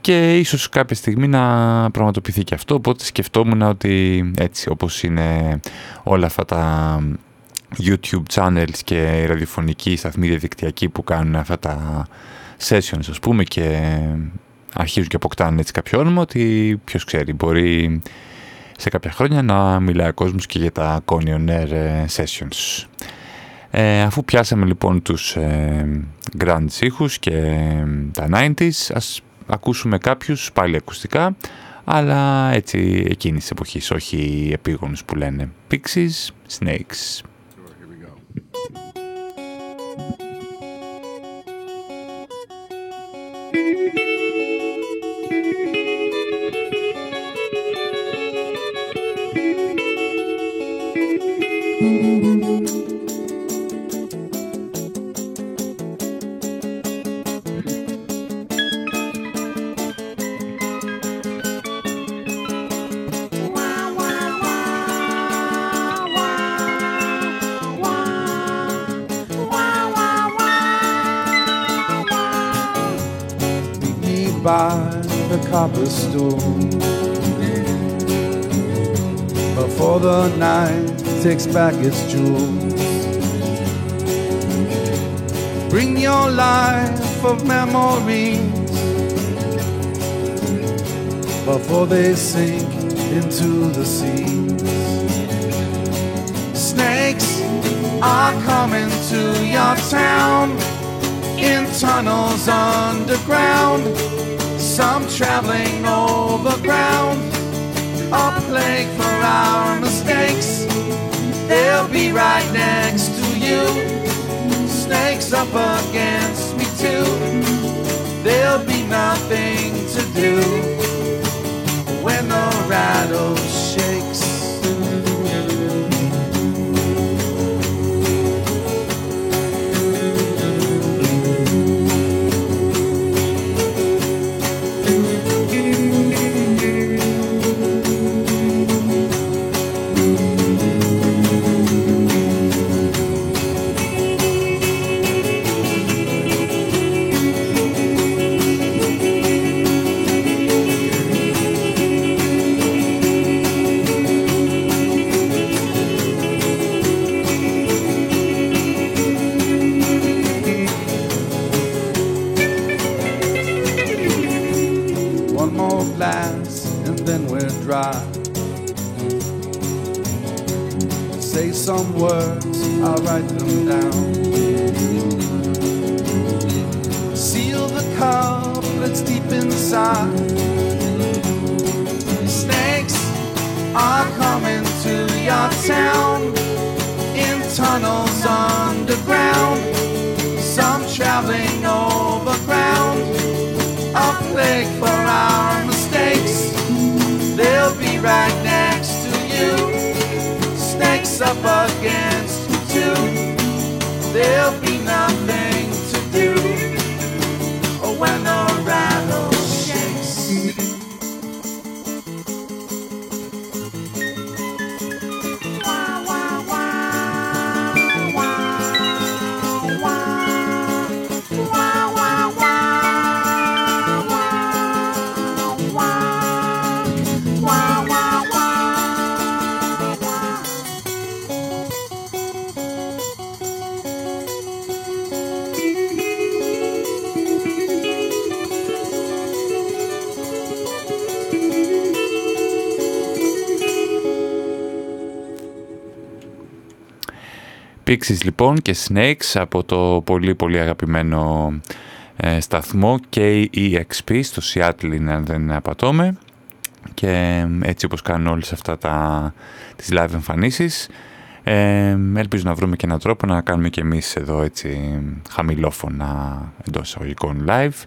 και ίσως κάποια στιγμή να πραγματοποιηθεί και αυτό, οπότε σκεφτόμουν ότι έτσι όπως είναι όλα αυτά τα YouTube channels και ραδιοφωνικοί σταθμοί διαδικτυακοί που κάνουν αυτά τα sessions ας πούμε και αρχίζουν και αποκτάνε έτσι κάποιο όνομα ότι ποιος ξέρει μπορεί σε κάποια χρόνια να μιλάει ο κόσμος και για τα Conion Air ε, Sessions. Ε, αφού πιάσαμε λοιπόν τους ε, grand ήχους και ε, τα 90s, ας ακούσουμε κάποιους πάλι ακουστικά, αλλά έτσι εκείνης της εποχής, όχι επίγονους που λένε Pixies, Snakes. Copper stool before the night takes back its jewels. Bring your life of memories before they sink into the seas. Snakes are coming to your town in tunnels underground some traveling over ground, a plague for our mistakes. They'll be right next to you, snakes up against me too. There'll be nothing to do when the rattle some words, I'll write them down. Seal the cup that's deep inside. Snakes are coming to your town in tunnels underground. Some traveling over ground. A snowflake for our mistakes. They'll be right. Up against too. There'll be nothing Pixies λοιπόν και Snakes από το πολύ πολύ αγαπημένο ε, σταθμό KEXP στο Seattle είναι αν δεν απατώμε. Και έτσι όπως κάνουν όλες αυτά τα, τις live εμφανίσεις. Ε, ελπίζω να βρούμε και έναν τρόπο να κάνουμε και εμείς εδώ έτσι χαμηλόφωνα εντός εισαγωγικών live.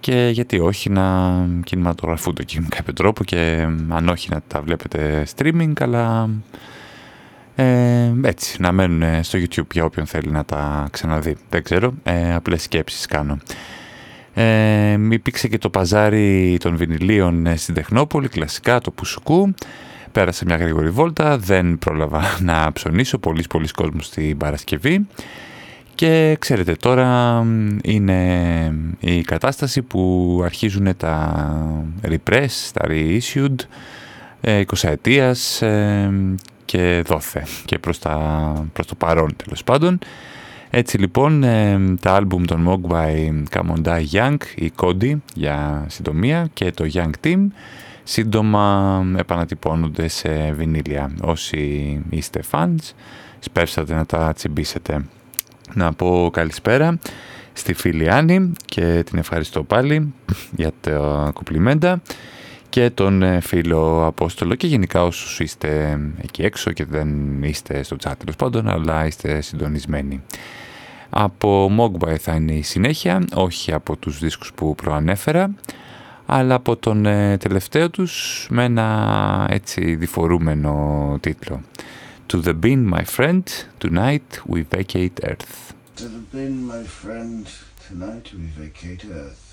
Και γιατί όχι να κινηματογραφούνται και με κάποιο τρόπο και αν όχι να τα βλέπετε streaming αλλά ε, έτσι να μένουν στο YouTube για όποιον θέλει να τα ξαναδεί. Δεν ξέρω, ε, απλές σκέψεις κάνω. Ε, υπήρξε και το παζάρι των βινιλίων ε, στην Τεχνόπολη κλασικά το Πουσουκού. Πέρασε μια γρήγορη βόλτα. Δεν πρόλαβα (laughs) να ψωνίσω. Πολλοί πολλοί κόσμος στην Παρασκευή. Και ξέρετε τώρα είναι η κατάσταση που αρχίζουν τα repress, τα reissued 20 ετίας και δόθε και προς, τα, προς το παρόν τέλος πάντων. Έτσι λοιπόν τα άλμπουμ των Mogwai Kamondai Young, η Cody για συντομία και το Young Team σύντομα επανατυπώνονται σε βινίλια. Όσοι είστε fans σπεύσατε να τα τσιμπήσετε. Να πω καλησπέρα στη φίλη Άννη και την ευχαριστώ πάλι για τα κουπλιμέντα και τον φίλο Απόστολο και γενικά όσους είστε εκεί έξω και δεν είστε στο chat τέλος πάντων αλλά είστε συντονισμένοι. Από Mogwai θα είναι η συνέχεια, όχι από τους δίσκους που προανέφερα αλλά από τον τελευταίο τους με ένα έτσι διφορούμενο τίτλο. To the bin, my friend, tonight we vacate Earth. To the bin, my friend, tonight we vacate Earth.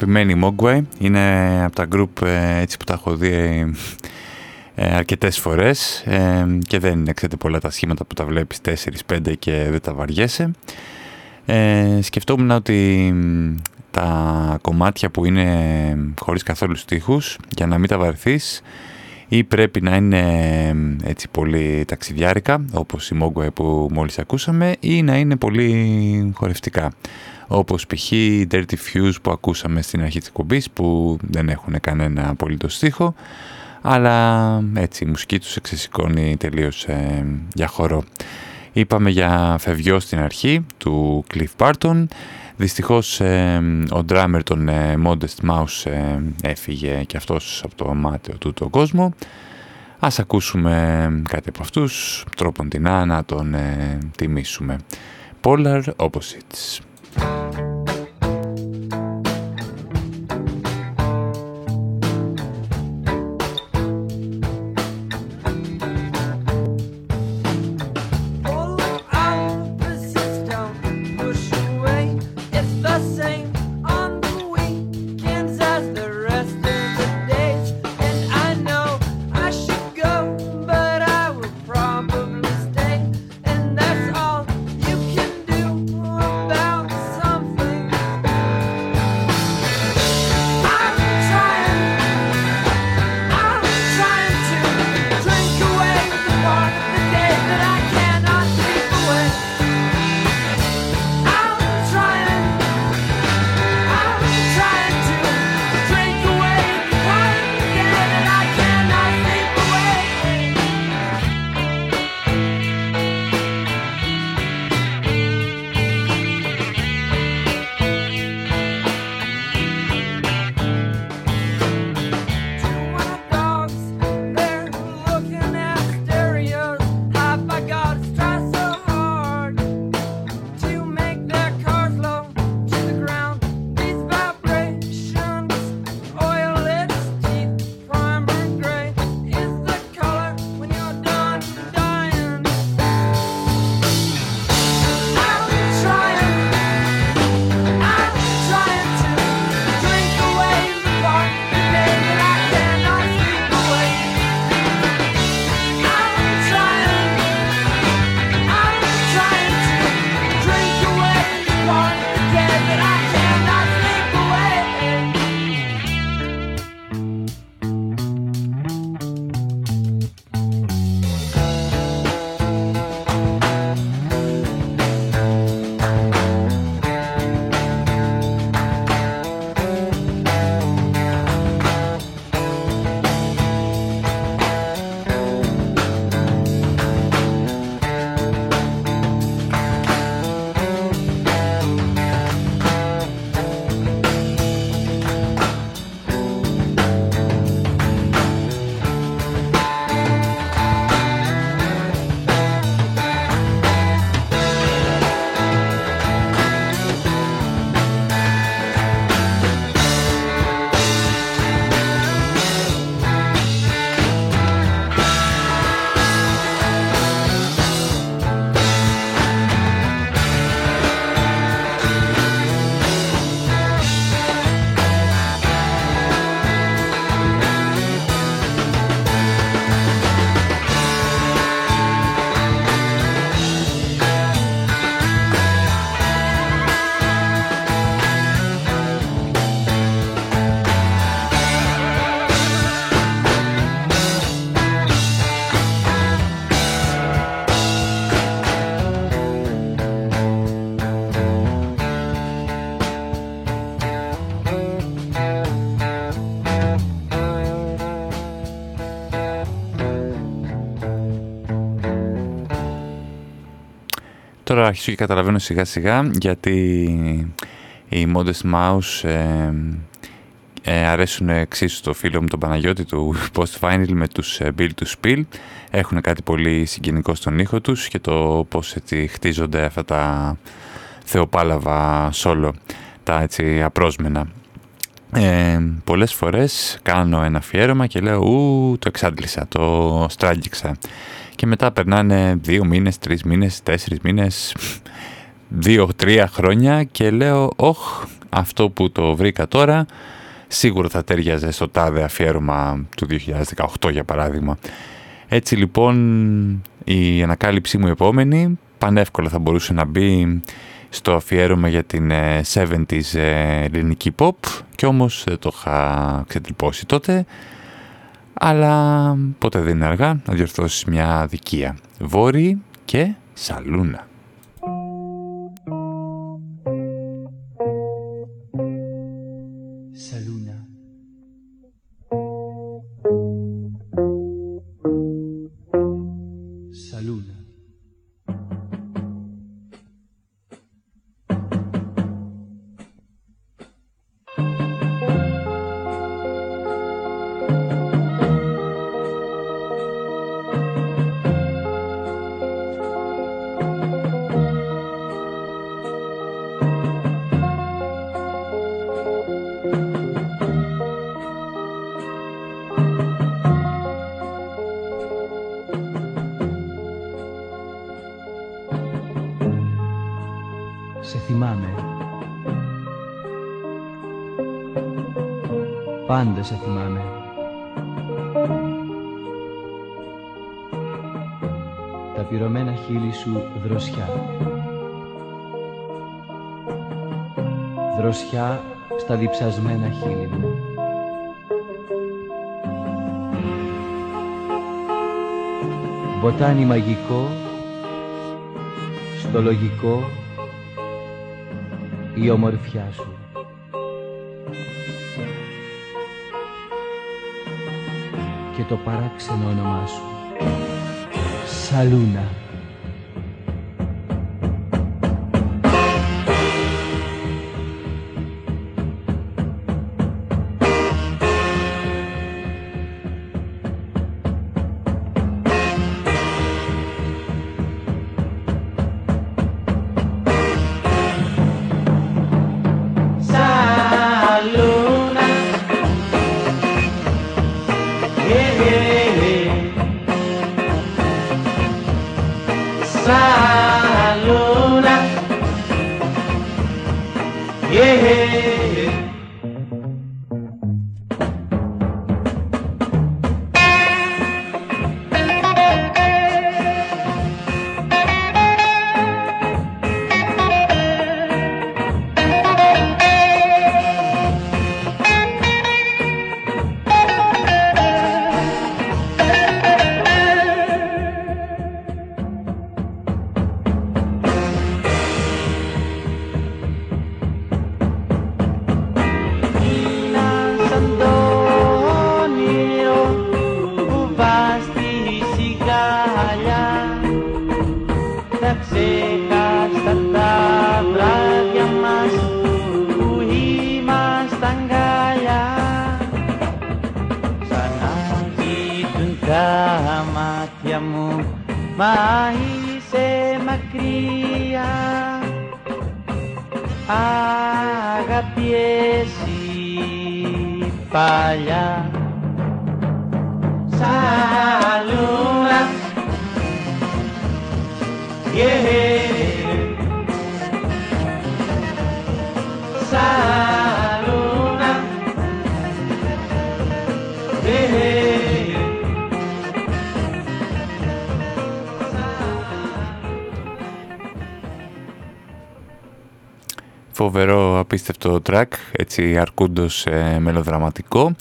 Αγαπημένη Mogwai. Είναι από τα group ε, έτσι που τα έχω δει ε, αρκετές φορές ε, και δεν είναι ξέρετε πολλά τα σχήματα που τα βλέπεις 4-5 και δεν τα βαριέσαι. Ε, σκεφτόμουν ότι τα κομμάτια που είναι χωρίς καθόλου στίχους για να μην τα βαρθείς ή πρέπει να είναι έτσι πολύ ταξιδιάρικα όπως η Mogwai που μόλις ακούσαμε ή να είναι πολύ χορευτικά όπως π.χ. Dirty Fuse που ακούσαμε στην αρχή της κουμπής που δεν έχουν κανένα απολύτως στίχο αλλά έτσι η μουσική τους εξεσηκώνει τελείως ε, για χορό. Είπαμε για φευγιό στην αρχή του Cliff Barton. Δυστυχώς ε, ο drummer των ε, Modest Mouse ε, έφυγε και αυτός από το μάτιο του τον κόσμο. Ας ακούσουμε κάτι από αυτούς, τρόπον την να τον τιμήσουμε. Polar Opposites. Τώρα αρχίζω και καταλαβαίνω σιγά σιγά γιατί οι Modest Mouse ε, ε, αρέσουν εξίσου στο φίλο μου τον Παναγιώτη του (laughs) Post Vinyl με τους ε, Bill to Spill. Έχουν κάτι πολύ συγγενικό στον ήχο τους και το πώς έτσι χτίζονται αυτά τα θεοπάλαβα σόλο, τα έτσι απρόσμενα. Ε, πολλές φορές κάνω ένα αφιέρωμα και λέω «Ου, το εξάντλησα, το στράγγιξα» και μετά περνάνε δύο μήνες, τρεις μήνες, τέσσερις μήνες, δύο-τρία χρόνια και λέω «Όχ, αυτό που το βρήκα τώρα σίγουρα θα τέριαζε στο τάδε αφιέρωμα του 2018 για παράδειγμα. Έτσι λοιπόν η ανακάλυψή μου επόμενη πανεύκολα θα μπορούσε να μπει στο αφιέρωμα για την 70s ε, ε, ελληνική pop και όμως δεν το είχα ξετρυπώσει τότε αλλά ποτέ δεν είναι αργά να διορθώσεις μια αδικία. Βόρη και Σαλούνα. Λογικό, η ομορφιά σου. και το παράξενο όνομά σου. Σαλούνα. Έτσι αρκούντος ε, μελοδραματικό,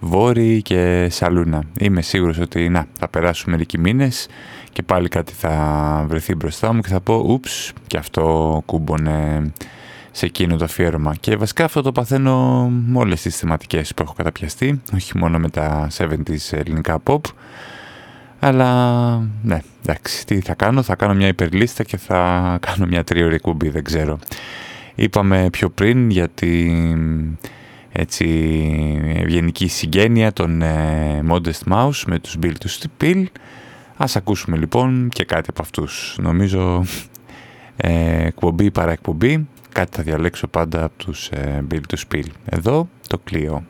Βόρη και Σαλούνα. Είμαι σίγουρος ότι να, θα περάσουν μερικοί μήνες και πάλι κάτι θα βρεθεί μπροστά μου και θα πω ούψ και αυτό κούμπονε σε εκείνο το αφιέρωμα. Και βασικά αυτό το παθαίνω με όλες τις θεματικές που έχω καταπιαστεί, όχι μόνο με τα 70s ελληνικά pop, αλλά ναι, εντάξει, τι θα κάνω, θα κάνω μια υπερλίστα και θα κάνω μια τριώρη κουμπί, δεν ξέρω. Είπαμε πιο πριν για την έτσι, ευγενική συγγένεια των ε, Modest Mouse με τους Bill to Spill. Ας ακούσουμε λοιπόν και κάτι από αυτούς. Νομίζω ε, εκπομπή παρά εκπομπή, κάτι θα διαλέξω πάντα από τους ε, Bill to Spill. Εδώ το κλείω.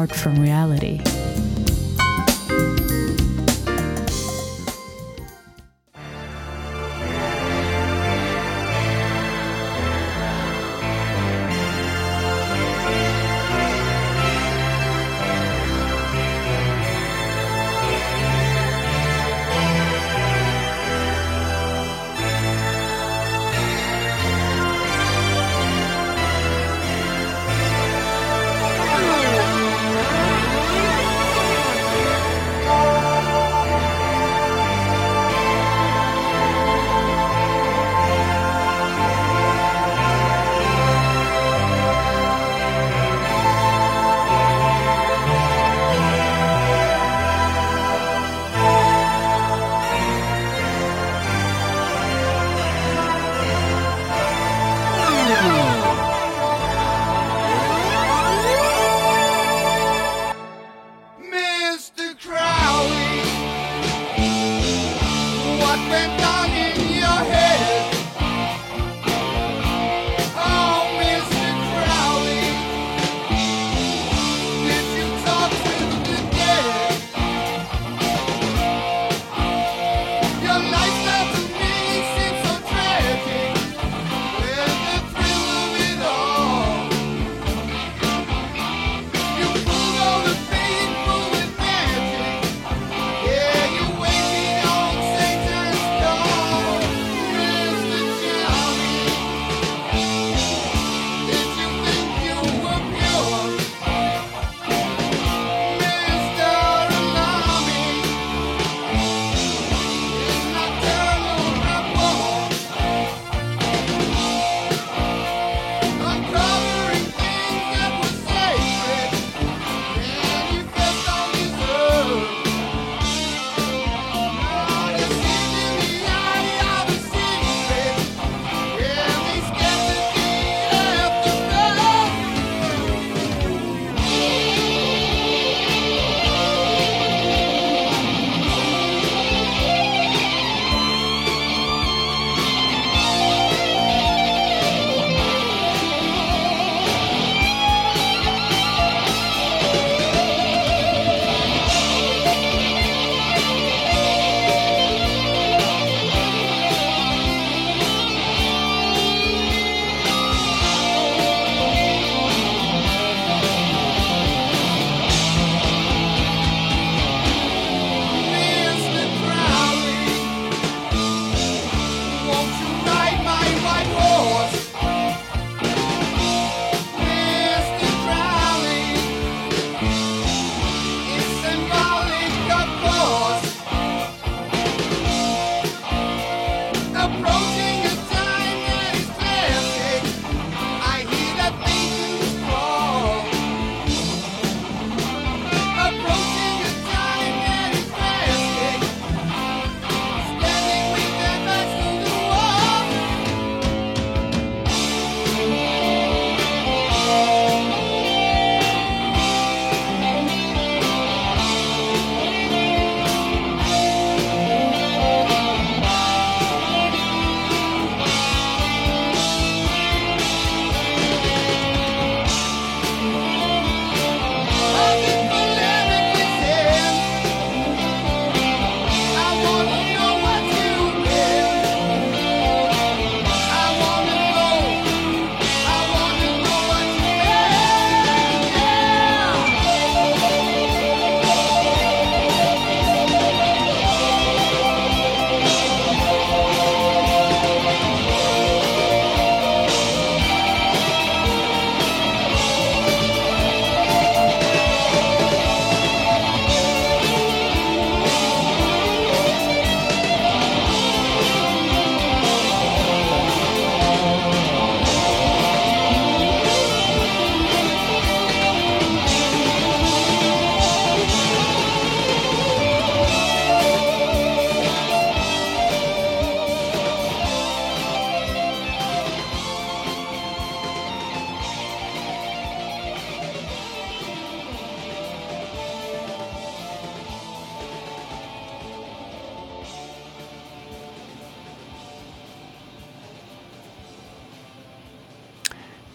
apart from reality.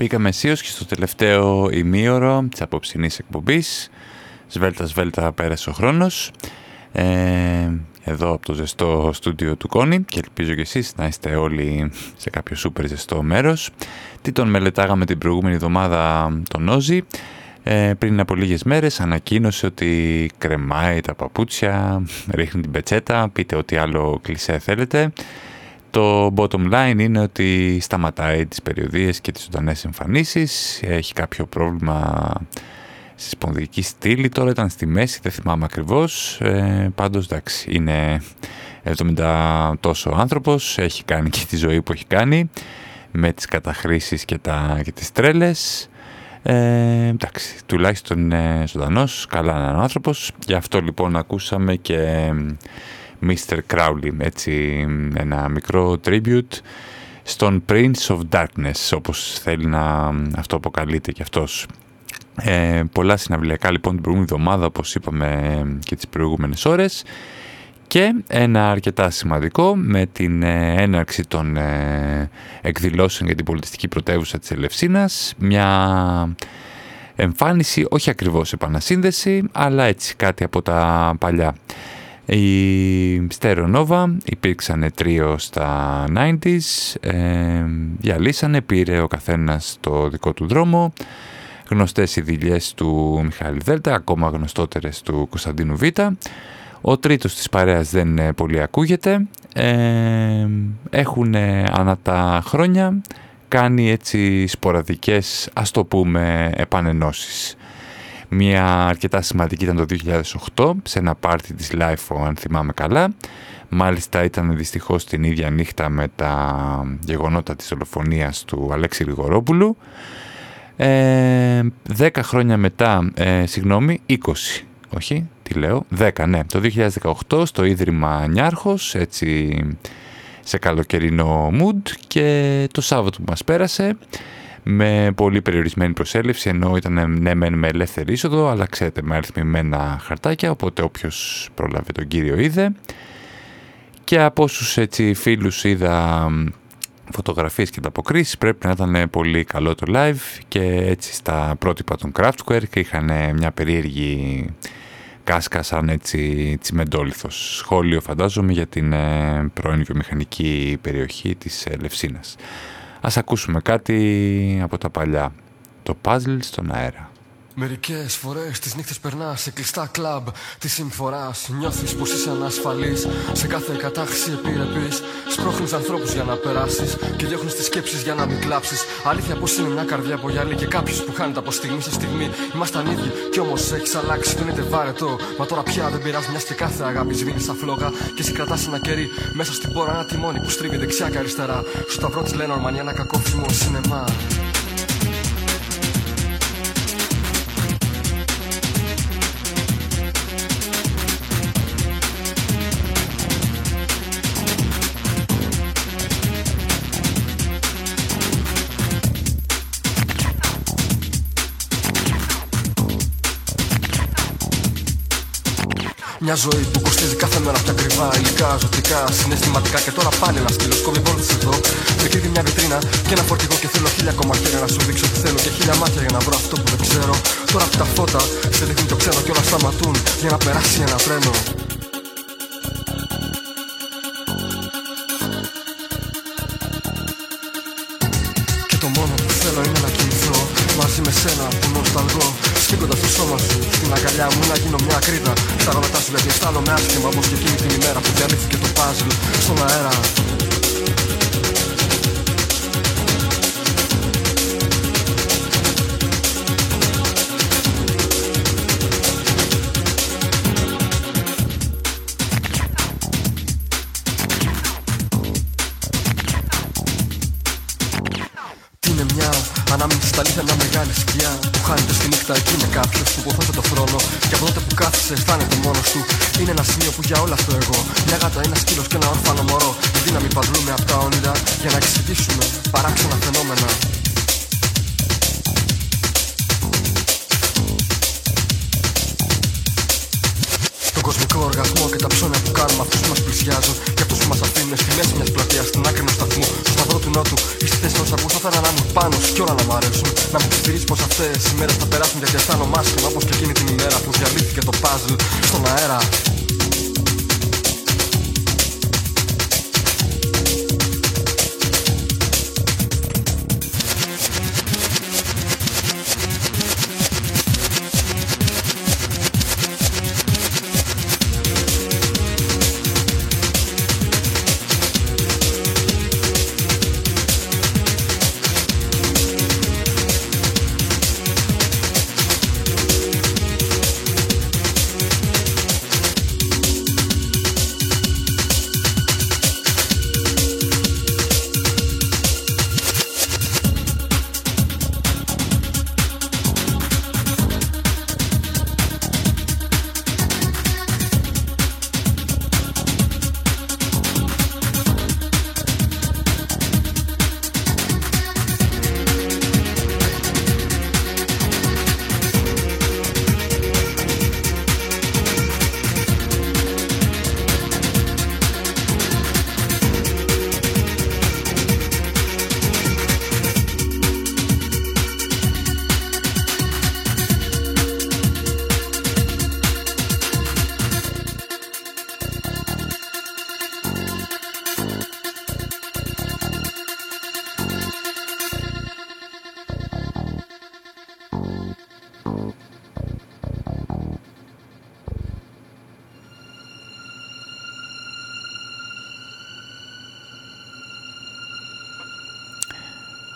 Πήγαμε αισίως και στο τελευταίο ημίωρο της απόψινής εκπομπής. Σβέλτα σβέλτα πέρασε ο χρόνος. Ε, εδώ από το ζεστό στούντιο του Κόνη και ελπίζω και εσείς να είστε όλοι σε κάποιο σούπερ ζεστό μέρος. Τι τον μελετάγαμε την προηγούμενη εβδομάδα τον Όζη. Ε, πριν από λίγες μέρες ανακοίνωσε ότι κρεμάει τα παπούτσια, ρίχνει την πετσέτα, πείτε ό,τι άλλο κλισέ θέλετε. Το bottom line είναι ότι σταματάει τις περιοδίες και τις ζωντανές εμφανίσεις, έχει κάποιο πρόβλημα στη σπονδυλική στήλη, τώρα ήταν στη μέση, δεν θυμάμαι ακριβώς, ε, πάντως εντάξει, είναι 70 τόσο άνθρωπος, έχει κάνει και τη ζωή που έχει κάνει, με τις καταχρήσεις και, τα, και τις τρέλες, ε, εντάξει, τουλάχιστον είναι ζωντανός, καλά είναι ο άνθρωπος, γι' αυτό λοιπόν ακούσαμε και Mr. Crowley, έτσι ένα μικρό tribute στον Prince of Darkness, όπως θέλει να αυτό αποκαλείται και αυτός. Ε, πολλά συναυλιακά λοιπόν την προηγούμενη εβδομάδα, όπως είπαμε και τις προηγούμενες ώρες και ένα αρκετά σημαντικό με την ε, έναρξη των ε, εκδηλώσεων για την πολιτιστική πρωτεύουσα της Ελευσίνας, μια εμφάνιση, όχι ακριβώς επανασύνδεση, αλλά έτσι κάτι από τα παλιά. Οι Νόβα υπήρξαν τρίο στα 90s, ε, διαλύσανε, πήρε ο καθένας το δικό του δρόμο. Γνωστές οι δουλειές του Μιχάλη Δέλτα, ακόμα γνωστότερες του Κωνσταντίνου Β. Ο τρίτος της παρέας δεν πολύ ακούγεται. Ε, έχουν ανά τα χρόνια κάνει έτσι σποραδικές, ας το πούμε, επανενώσεις. Μία αρκετά σημαντική ήταν το 2008 σε ένα πάρτι της LIFO αν θυμάμαι καλά. Μάλιστα ήταν δυστυχώς την ίδια νύχτα με τα γεγονότα της δολοφονίας του Αλέξη Γρηγορόπουλου. Ε, 10 χρόνια μετά, ε, συγγνώμη, 20, όχι, τι λέω, 10 ναι, το 2018 στο Ίδρυμα Νιάρχος, έτσι σε καλοκαιρινό mood και το Σάββατο που μας πέρασε με πολύ περιορισμένη προσέλευση ενώ ήταν ναι μεν με ελεύθερη είσοδο αλλά ξέρετε με αριθμημένα χαρτάκια οπότε όποιος πρόλαβε τον κύριο είδε και από όσους έτσι φίλους είδα φωτογραφίες και τα αποκρίσεις πρέπει να ήταν πολύ καλό το live και έτσι στα πρότυπα των Kraftwerk είχαν μια περίεργη κάσκα σαν έτσι τσιμεντόλιθος σχόλιο φαντάζομαι για την ε, πρώην βιομηχανική περιοχή της Λευσίνας. Ας ακούσουμε κάτι από τα παλιά. Το puzzle στον αέρα. Μερικές φορές τις νύχτες περνάς σε κλειστά κλαμπ της συμφοράς. Νιώθεις πως είσαι ανασφαλής. Σε κάθε κατάχρηση επιρρεπή. Σπρώχνεις ανθρώπους για να περάσεις. Και διώχνεις τις σκέψεις για να μην κλάψεις. Αλήθεια πως είναι μια καρδιά από γυαλί. Και κάποιος που χάνεται από στιγμή σε στιγμή. Ήμασταν ίδιοι. Κι όμως έχεις αλλάξει. Δεν είναι βαρετό. Μα τώρα πια δεν πειράζει μιας και κάθε αγάπης σβήνει στα φλόγα. Και εσύ κρατάς ένα κερί μέσα στην πόρα ένα τιμόνι που στρίβει δεξιά και αριστερά. Στο ταυρό της Λένορμαν ένα κακό σινεμά. Μια ζωή που κοστίζει κάθε μέρα πια κρυβά Υλικά, ζωτικά, συναισθηματικά. Και τώρα πάλι ένα σκύλος κόβει βόλτες εδώ. Με κρύβει μια βιτρίνα και ένα φορτηγό Και θέλω χίλια ακόμα χέρια να σου δείξω τι θέλω Και χίλια μάτια για να βρω αυτό που δεν ξέρω. Τώρα που τα φώτα σε δείχνουν το ξένο Και όλα σταματούν για να περάσει ένα τρένο. Και το μόνο που θέλω είναι να κοιμηθώ Μαζί με σένα που νοσταλγώ Σφίγγοντας το σώμα σου στην αγκαλιά μου να γίνω μια κρύτα Στα ρώματά σου γιατί αισθάνομαι άσχημα όπως και εκείνη την ημέρα που διαλύθηκε το παζλ στον αέρα. Ανάμεσα στα αλήθεια μια μεγάλη σκιά. Που χάνεται στη νύχτα εκεί είναι κάποιος που υποθέτει το χρόνο. Και από τότε που κάθισε αισθάνεται μόνος του. Είναι ένα σημείο που για όλα αυτό εγώ. Μια γάτα, ένα σκύλος και ένα όρφανο μωρό. Η δύναμη παντλούμε από τα όνειρα Για να εξηγήσουμε παράξενα φαινόμενα ψώνια που κάνουμε αυτούς που μας πλησιάζουν και αυτούς που μας αφήνουν στη μέση μιας πλατείας στην άκρη ενός σταθμού. Στο σταυρό του Νότου ή στη θέση ενός αυγού θα ήθελα να ήμουν πάνω σου κι όλα να μ' αρέσουν. Να μου υποστηρίζει πως αυτές οι μέρες θα περάσουν γιατί αισθάνομαι άσχημα όπως και εκείνη την ημέρα που διαλύθηκε το puzzle στον αέρα.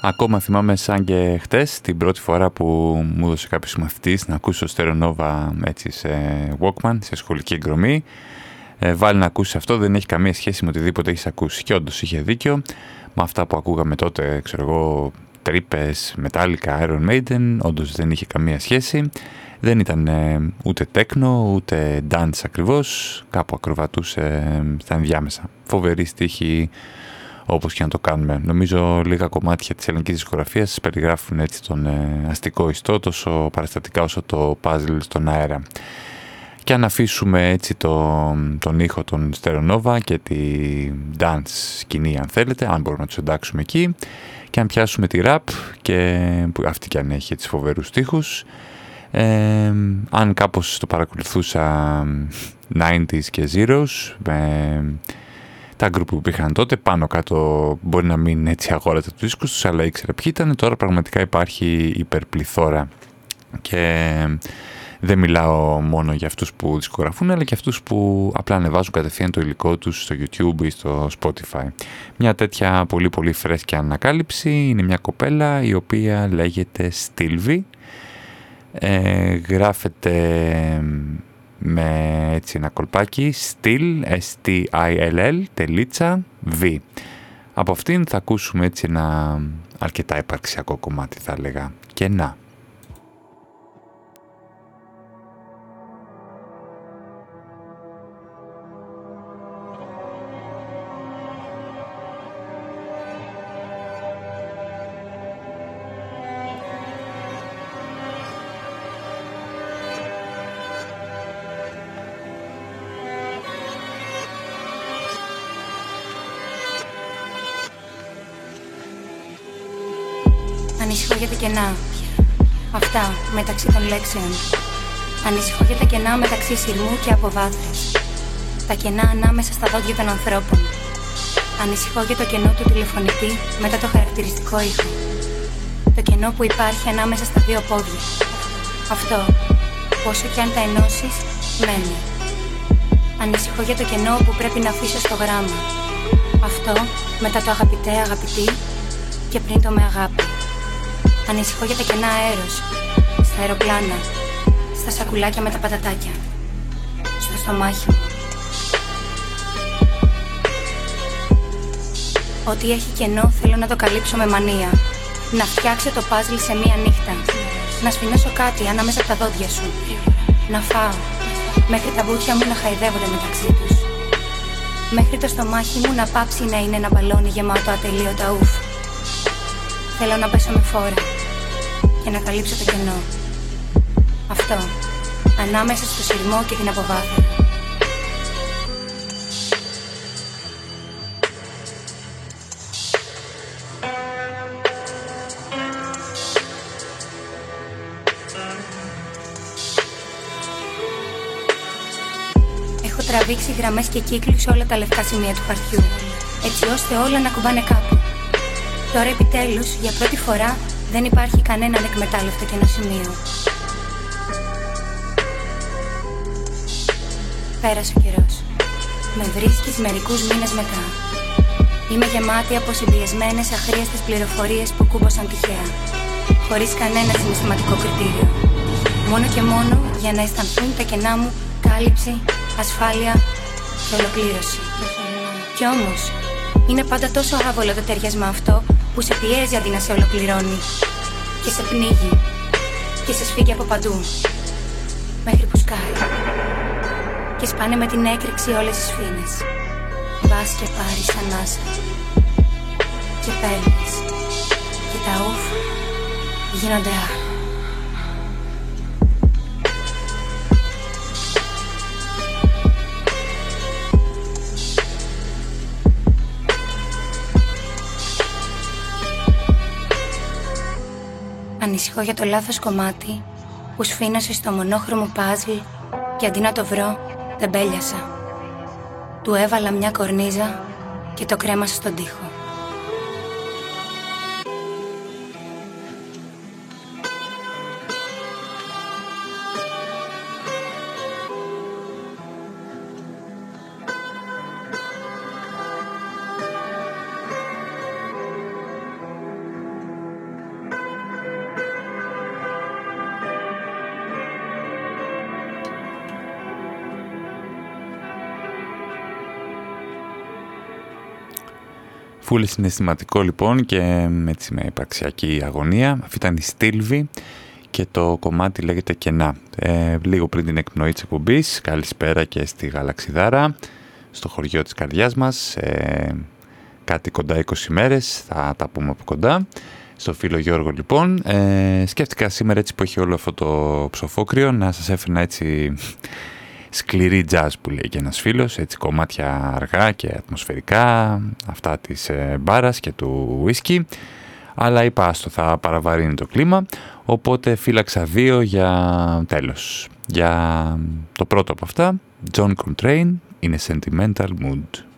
Ακόμα θυμάμαι σαν και χτες την πρώτη φορά που μου έδωσε κάποιος μαθητής να ακούσω Nova έτσι σε Walkman, σε σχολική εκδρομή. Ε, βάλει να ακούσεις αυτό, δεν έχει καμία σχέση με οτιδήποτε έχεις ακούσει. Και όντως είχε δίκιο με αυτά που ακούγαμε τότε, ξέρω εγώ, τρύπες, Metallica, Iron Maiden, όντως δεν είχε καμία σχέση. Δεν ήταν ε, ούτε τέκνο, ούτε dance ακριβώς, κάπου ακροβατούσε ε, στα ενδιάμεσα. Φοβερή στίχη όπως και να το κάνουμε. Νομίζω λίγα κομμάτια της ελληνικής δισκογραφίας περιγράφουν έτσι τον ε, αστικό ιστό τόσο παραστατικά όσο το puzzle στον αέρα. Και αν αφήσουμε έτσι το, τον ήχο των Στερονόβα και τη dance σκηνή αν θέλετε, αν μπορούμε να τους εντάξουμε εκεί και αν πιάσουμε τη rap και που αυτή και αν έχει τις φοβερούς στίχους ε, αν κάπως το παρακολουθούσα 90s και Zeros τα γκρουπ που υπήρχαν τότε πάνω κάτω μπορεί να μην έτσι αγόρατε τους δίσκους τους αλλά ήξερα ποιοι ήταν τώρα πραγματικά υπάρχει υπερπληθώρα και δεν μιλάω μόνο για αυτούς που δισκογραφούν αλλά και αυτούς που απλά ανεβάζουν κατευθείαν το υλικό τους στο YouTube ή στο Spotify. Μια τέτοια πολύ πολύ φρέσκια ανακάλυψη είναι μια κοπέλα η οποία λέγεται Stilvy. Ε, γράφεται με έτσι ένα κολπάκι still, S-T-I-L-L, τελίτσα, V. Από αυτήν θα ακούσουμε έτσι ένα αρκετά υπαρξιακό κομμάτι θα έλεγα. Και να. Ανησυχώ για τα κενά. Αυτά μεταξύ των λέξεων. Ανησυχώ για τα κενά μεταξύ σειρμού και αποβάθρες. Τα κενά ανάμεσα στα δόντια των ανθρώπων. Ανησυχώ για το κενό του τηλεφωνητή μετά το χαρακτηριστικό ήχο. Το κενό που υπάρχει ανάμεσα στα δύο πόδια. Αυτό, πόσο κι αν τα ενώσεις, μένει. Ανησυχώ για το κενό που πρέπει να αφήσω στο γράμμα. Αυτό, μετά το αγαπητέ αγαπητή και πριν το με αγάπη. Ανησυχώ για τα κενά αέρος, στα αεροπλάνα, στα σακουλάκια με τα πατατάκια, στο στομάχι μου. Ό,τι έχει κενό θέλω να το καλύψω με μανία. Να φτιάξω το πάζλ σε μία νύχτα. Να σφινώσω κάτι ανάμεσα από τα δόντια σου. Να φάω. Μέχρι τα μπούτια μου να χαϊδεύονται μεταξύ τους. Μέχρι το στομάχι μου να πάψει να είναι ένα μπαλόνι γεμάτο ατελείωτα ουφ. Θέλω να πέσω με φόρα και να καλύψω το κενό. Αυτό. Ανάμεσα στο σειρμό και την αποβάθμιση. Έχω τραβήξει γραμμές και κύκλους όλα τα λευκά σημεία του χαρτιού, έτσι ώστε όλα να κουμπάνε κάπου. Τώρα επιτέλους, για πρώτη φορά, δεν υπάρχει κανένα ανεκμετάλλευτο κενό σημείο. Πέρασε ο καιρός. Με βρίσκεις μερικούς μήνες μετά. Είμαι γεμάτη από συμπιεσμένες αχρίαστες πληροφορίες που κούμποσαν τυχαία. Χωρίς κανένα συναισθηματικό κριτήριο. Μόνο και μόνο για να αισθανθούν τα κενά μου κάλυψη, ασφάλεια και ολοκλήρωση. Κι όμως, είναι πάντα τόσο άβολο το ταιριασμα αυτό που σε πιέζει αντί να σε ολοκληρώνει. Και σε πνίγει. Και σε σφίγγει από παντού. Μέχρι που σκάει. Και σπάνε με την έκρηξη όλες οι σφήνες. Μπας και πάρεις ανάσα. Και παίρνεις. Και τα ουφ γίνονται α. Ανησυχώ για το λάθος κομμάτι που σφήνωσε στο μονόχρωμο πάζλ και αντί να το βρω, δεν μπέλιασα. Του έβαλα μια κορνίζα και το κρέμασα στον τοίχο. Φούλης συναισθηματικό λοιπόν και έτσι με υπαρξιακή αγωνία. Αυτή ήταν η Στήλβη και το κομμάτι λέγεται Κενά. Ε, λίγο πριν την εκπνοή της εκπομπής, καλησπέρα και στη Γαλαξιδάρα, στο χωριό της καρδιάς μας. Ε, κάτι κοντά 20 μέρες, θα τα πούμε από κοντά. Στο φίλο Γιώργο λοιπόν. Ε, σκέφτηκα σήμερα έτσι που έχει όλο αυτό το ψοφόκριο να σας έφερνα έτσι σκληρή jazz που λέει και ένας φίλος, έτσι κομμάτια αργά και ατμοσφαιρικά, αυτά της ε, μπάρας και του whisky, αλλά είπα άστο θα παραβαρύνει το κλίμα, οπότε φύλαξα δύο για τέλος. Για το πρώτο από αυτά, John Coltrane, in a sentimental mood.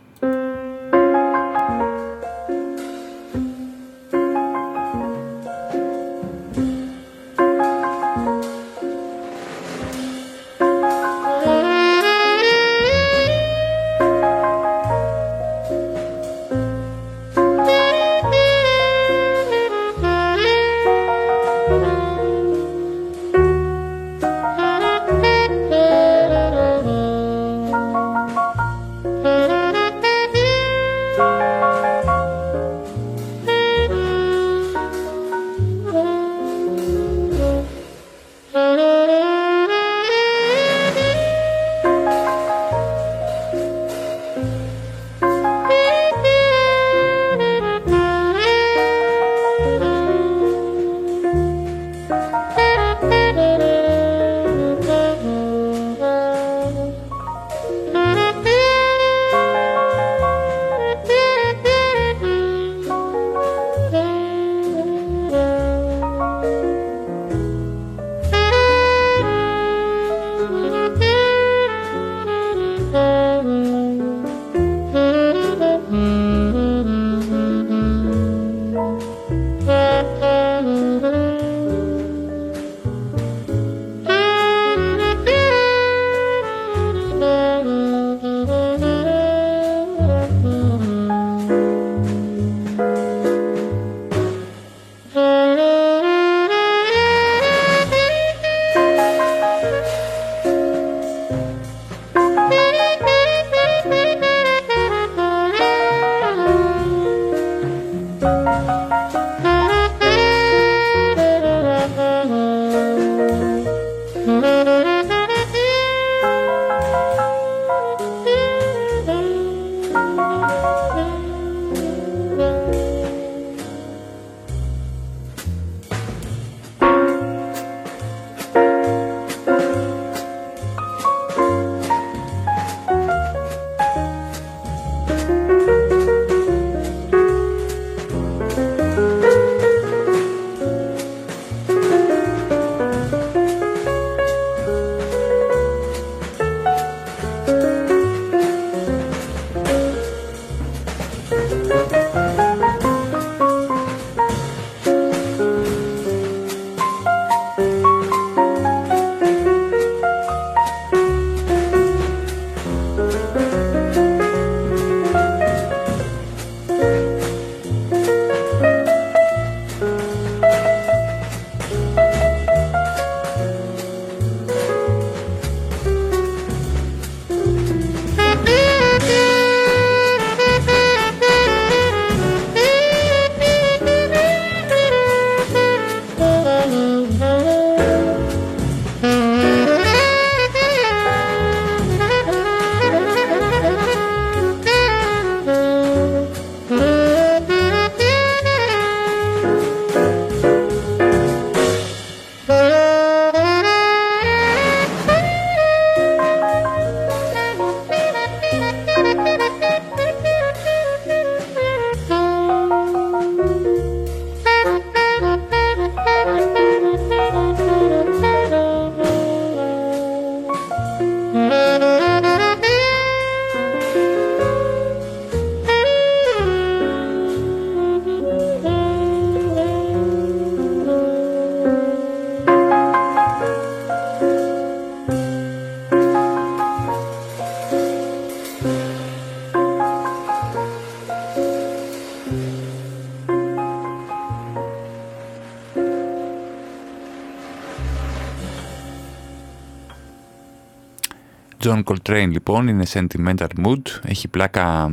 John Coltrane λοιπόν είναι sentimental mood, έχει πλάκα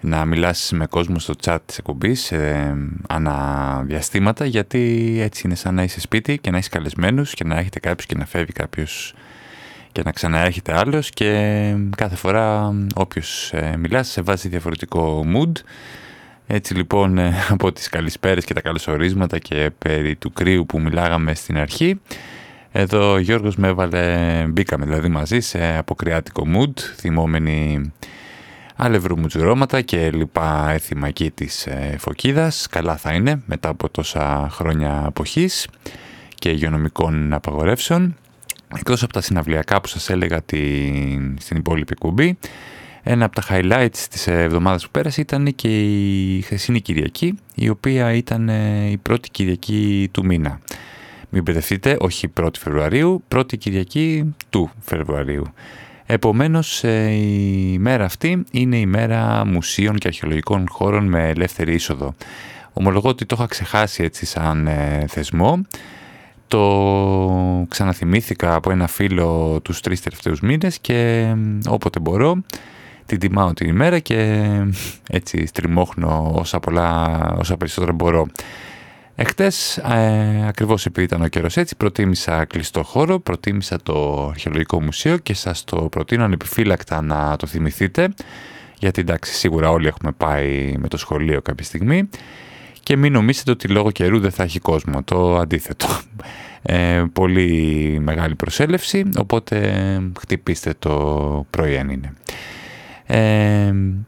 να μιλάς με κόσμο στο chat της εκπομπής ε, αναδιαστήματα γιατί έτσι είναι σαν να είσαι σπίτι και να είσαι καλεσμένους και να έχετε κάποιος και να φεύγει κάποιος και να ξαναέρχεται άλλος και κάθε φορά όποιος ε, μιλάς σε βάζει διαφορετικό mood. Έτσι λοιπόν ε, (laughs) από τις καλησπέρες και τα καλωσορίσματα και περί του κρύου που μιλάγαμε στην αρχή εδώ ο Γιώργος με έβαλε, μπήκαμε δηλαδή μαζί σε αποκριάτικο mood θυμόμενοι αλευρού μουτζουρώματα και λοιπά έθιμα εκεί της ε, Φωκίδας. Καλά θα είναι μετά από τόσα χρόνια αποχής και υγειονομικών απαγορεύσεων. Εκτός από τα συναυλιακά που σας έλεγα την, στην υπόλοιπη κουμπή, ένα από τα highlights της εβδομάδας που πέρασε ήταν και η χθεσινή Κυριακή, η οποία ήταν ε, η πρώτη Κυριακή του μήνα. Μην μπερδευτείτε, όχι 1η Φεβρουαρίου, πρώτη Κυριακή του Φεβρουαρίου. Επομένως ε, η μέρα αυτή είναι η μέρα μουσείων και αρχαιολογικών χώρων με ελεύθερη είσοδο. Ομολογώ ότι το είχα ξεχάσει έτσι σαν ε, θεσμό. Το ξαναθυμήθηκα από ένα φίλο τους τρεις τελευταίους μήνες και όποτε μπορώ την τιμάω την ημέρα και έτσι στριμώχνω όσα, πολλά, όσα περισσότερα μπορώ. Εχθές, ε, ακριβώς επειδή ήταν ο καιρός έτσι, προτίμησα κλειστό χώρο, προτίμησα το Αρχαιολογικό Μουσείο και σας το προτείνω ανεπιφύλακτα να το θυμηθείτε, γιατί εντάξει σίγουρα όλοι έχουμε πάει με το σχολείο κάποια στιγμή και μην νομίζετε ότι λόγω καιρού δεν θα έχει κόσμο, το αντίθετο. Ε, πολύ μεγάλη προσέλευση, οπότε χτυπήστε το πρωί είναι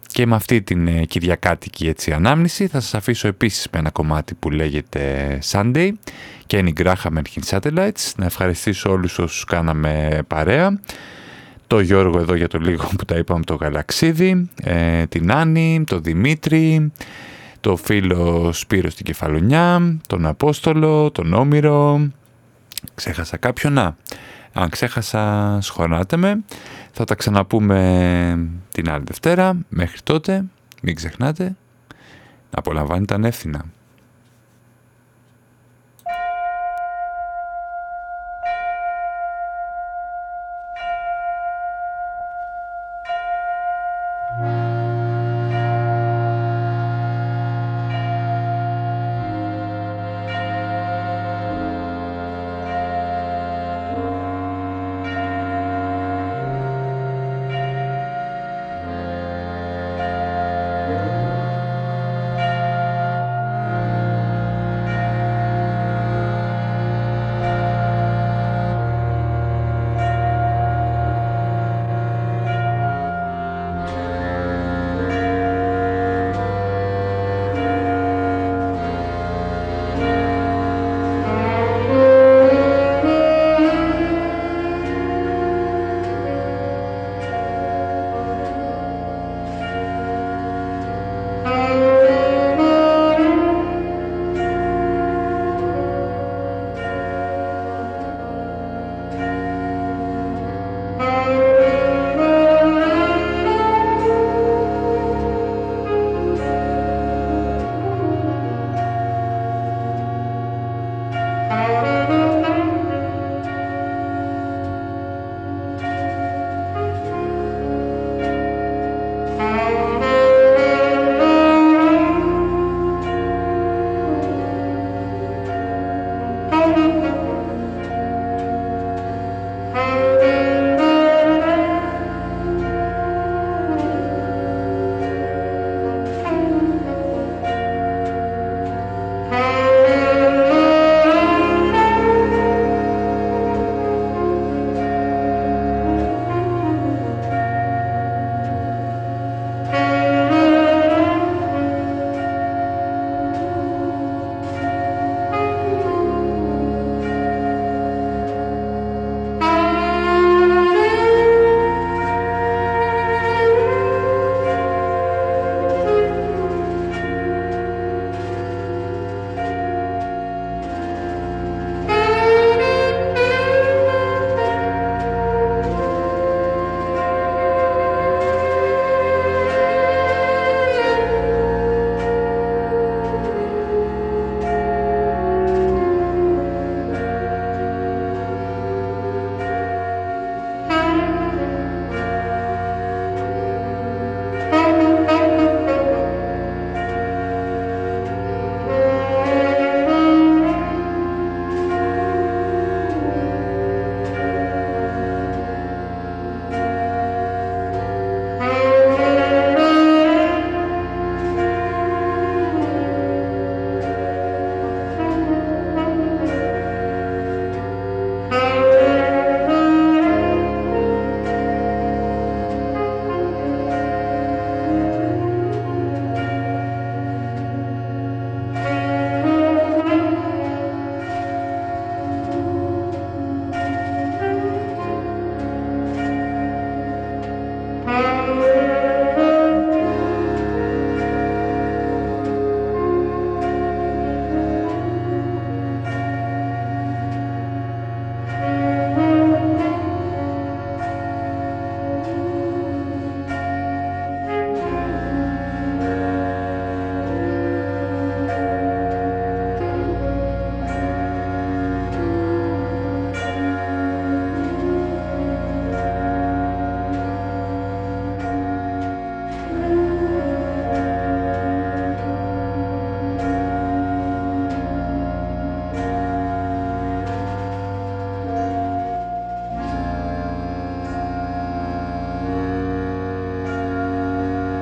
και με αυτή την ε, κυριακάτικη έτσι, ανάμνηση θα σας αφήσω επίσης με ένα κομμάτι που λέγεται Sunday και είναι η Graham and Satellites. Να ευχαριστήσω όλους όσους κάναμε παρέα. Το Γιώργο εδώ για το λίγο που τα είπαμε το Γαλαξίδι, ε, την Άννη, το Δημήτρη, το φίλο Σπύρος στην Κεφαλονιά, τον Απόστολο, τον Όμηρο. Ξέχασα κάποιον, να. Αν ξέχασα σχολάτε με. Θα τα ξαναπούμε την άλλη Δευτέρα. Μέχρι τότε μην ξεχνάτε να απολαμβάνετε ανεύθυνα.